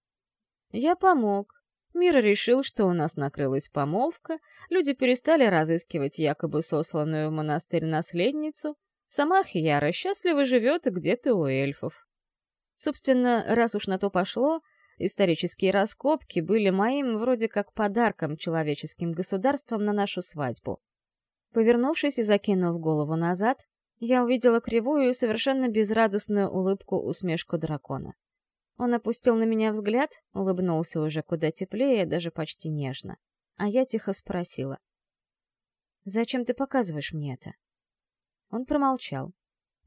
Я помог. Мир решил, что у нас накрылась помолвка, люди перестали разыскивать якобы сосланную в монастырь наследницу, сама Хьяра счастливо живет где-то у эльфов. Собственно, раз уж на то пошло, исторические раскопки были моим вроде как подарком человеческим государствам на нашу свадьбу. Повернувшись и закинув голову назад, я увидела кривую и совершенно безрадостную улыбку-усмешку дракона. Он опустил на меня взгляд, улыбнулся уже куда теплее, даже почти нежно. А я тихо спросила. «Зачем ты показываешь мне это?» Он промолчал.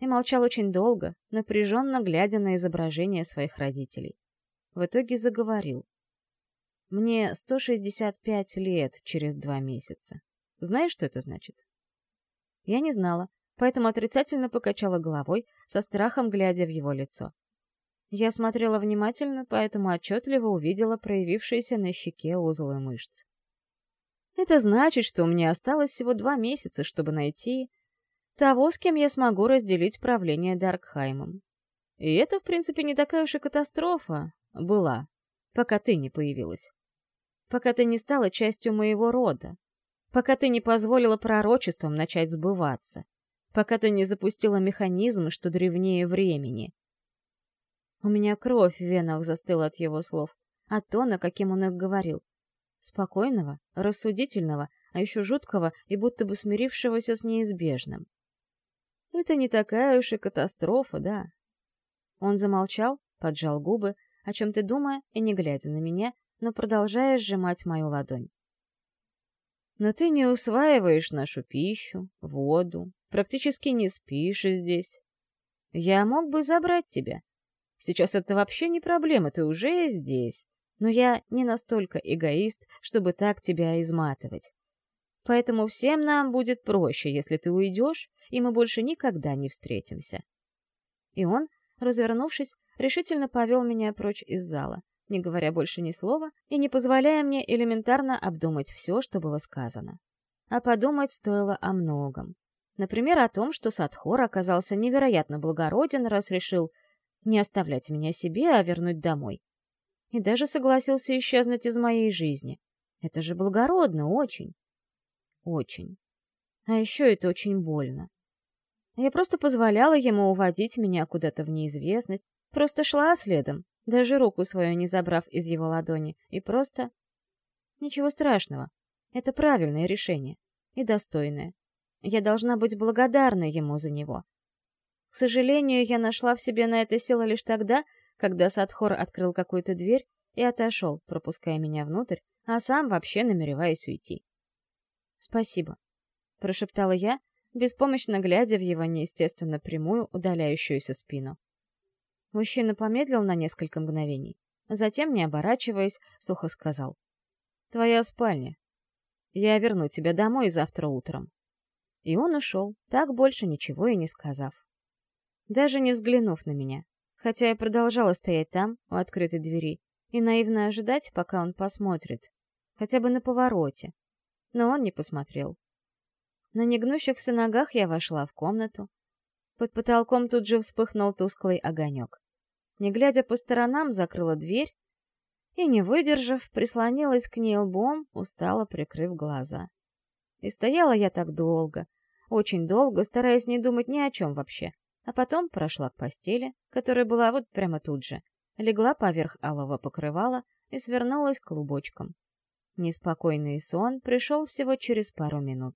И молчал очень долго, напряженно глядя на изображение своих родителей. В итоге заговорил. «Мне 165 лет через два месяца. Знаешь, что это значит?» Я не знала, поэтому отрицательно покачала головой, со страхом глядя в его лицо. Я смотрела внимательно, поэтому отчетливо увидела проявившиеся на щеке узлы мышц. Это значит, что у меня осталось всего два месяца, чтобы найти того, с кем я смогу разделить правление Даркхаймом. И это, в принципе, не такая уж и катастрофа была, пока ты не появилась. Пока ты не стала частью моего рода. Пока ты не позволила пророчествам начать сбываться пока ты не запустила механизм, что древнее времени. У меня кровь в венах застыла от его слов, от тона, каким он их говорил. Спокойного, рассудительного, а еще жуткого и будто бы смирившегося с неизбежным. Это не такая уж и катастрофа, да. Он замолчал, поджал губы, о чем-то думая и не глядя на меня, но продолжая сжимать мою ладонь. Но ты не усваиваешь нашу пищу, воду, практически не спишь здесь. Я мог бы забрать тебя. Сейчас это вообще не проблема, ты уже здесь. Но я не настолько эгоист, чтобы так тебя изматывать. Поэтому всем нам будет проще, если ты уйдешь, и мы больше никогда не встретимся. И он, развернувшись, решительно повел меня прочь из зала, не говоря больше ни слова и не позволяя мне элементарно обдумать все, что было сказано. А подумать стоило о многом. Например, о том, что Садхор оказался невероятно благороден, раз решил не оставлять меня себе, а вернуть домой. И даже согласился исчезнуть из моей жизни. Это же благородно, очень. Очень. А еще это очень больно. Я просто позволяла ему уводить меня куда-то в неизвестность, просто шла следом, даже руку свою не забрав из его ладони, и просто... Ничего страшного. Это правильное решение. И достойное. Я должна быть благодарна ему за него. К сожалению, я нашла в себе на это силы лишь тогда, когда Садхор открыл какую-то дверь и отошел, пропуская меня внутрь, а сам вообще намереваясь уйти. «Спасибо», — прошептала я, беспомощно глядя в его неестественно прямую, удаляющуюся спину. Мужчина помедлил на несколько мгновений, затем, не оборачиваясь, сухо сказал. «Твоя спальня. Я верну тебя домой завтра утром». И он ушел, так больше ничего и не сказав. Даже не взглянув на меня, хотя я продолжала стоять там, у открытой двери, и наивно ожидать, пока он посмотрит, хотя бы на повороте. Но он не посмотрел. На негнущихся ногах я вошла в комнату. Под потолком тут же вспыхнул тусклый огонек. Не глядя по сторонам, закрыла дверь и, не выдержав, прислонилась к ней лбом, устало прикрыв глаза. И стояла я так долго, очень долго, стараясь не думать ни о чем вообще. А потом прошла к постели, которая была вот прямо тут же, легла поверх алого покрывала и свернулась клубочком. Неспокойный сон пришел всего через пару минут.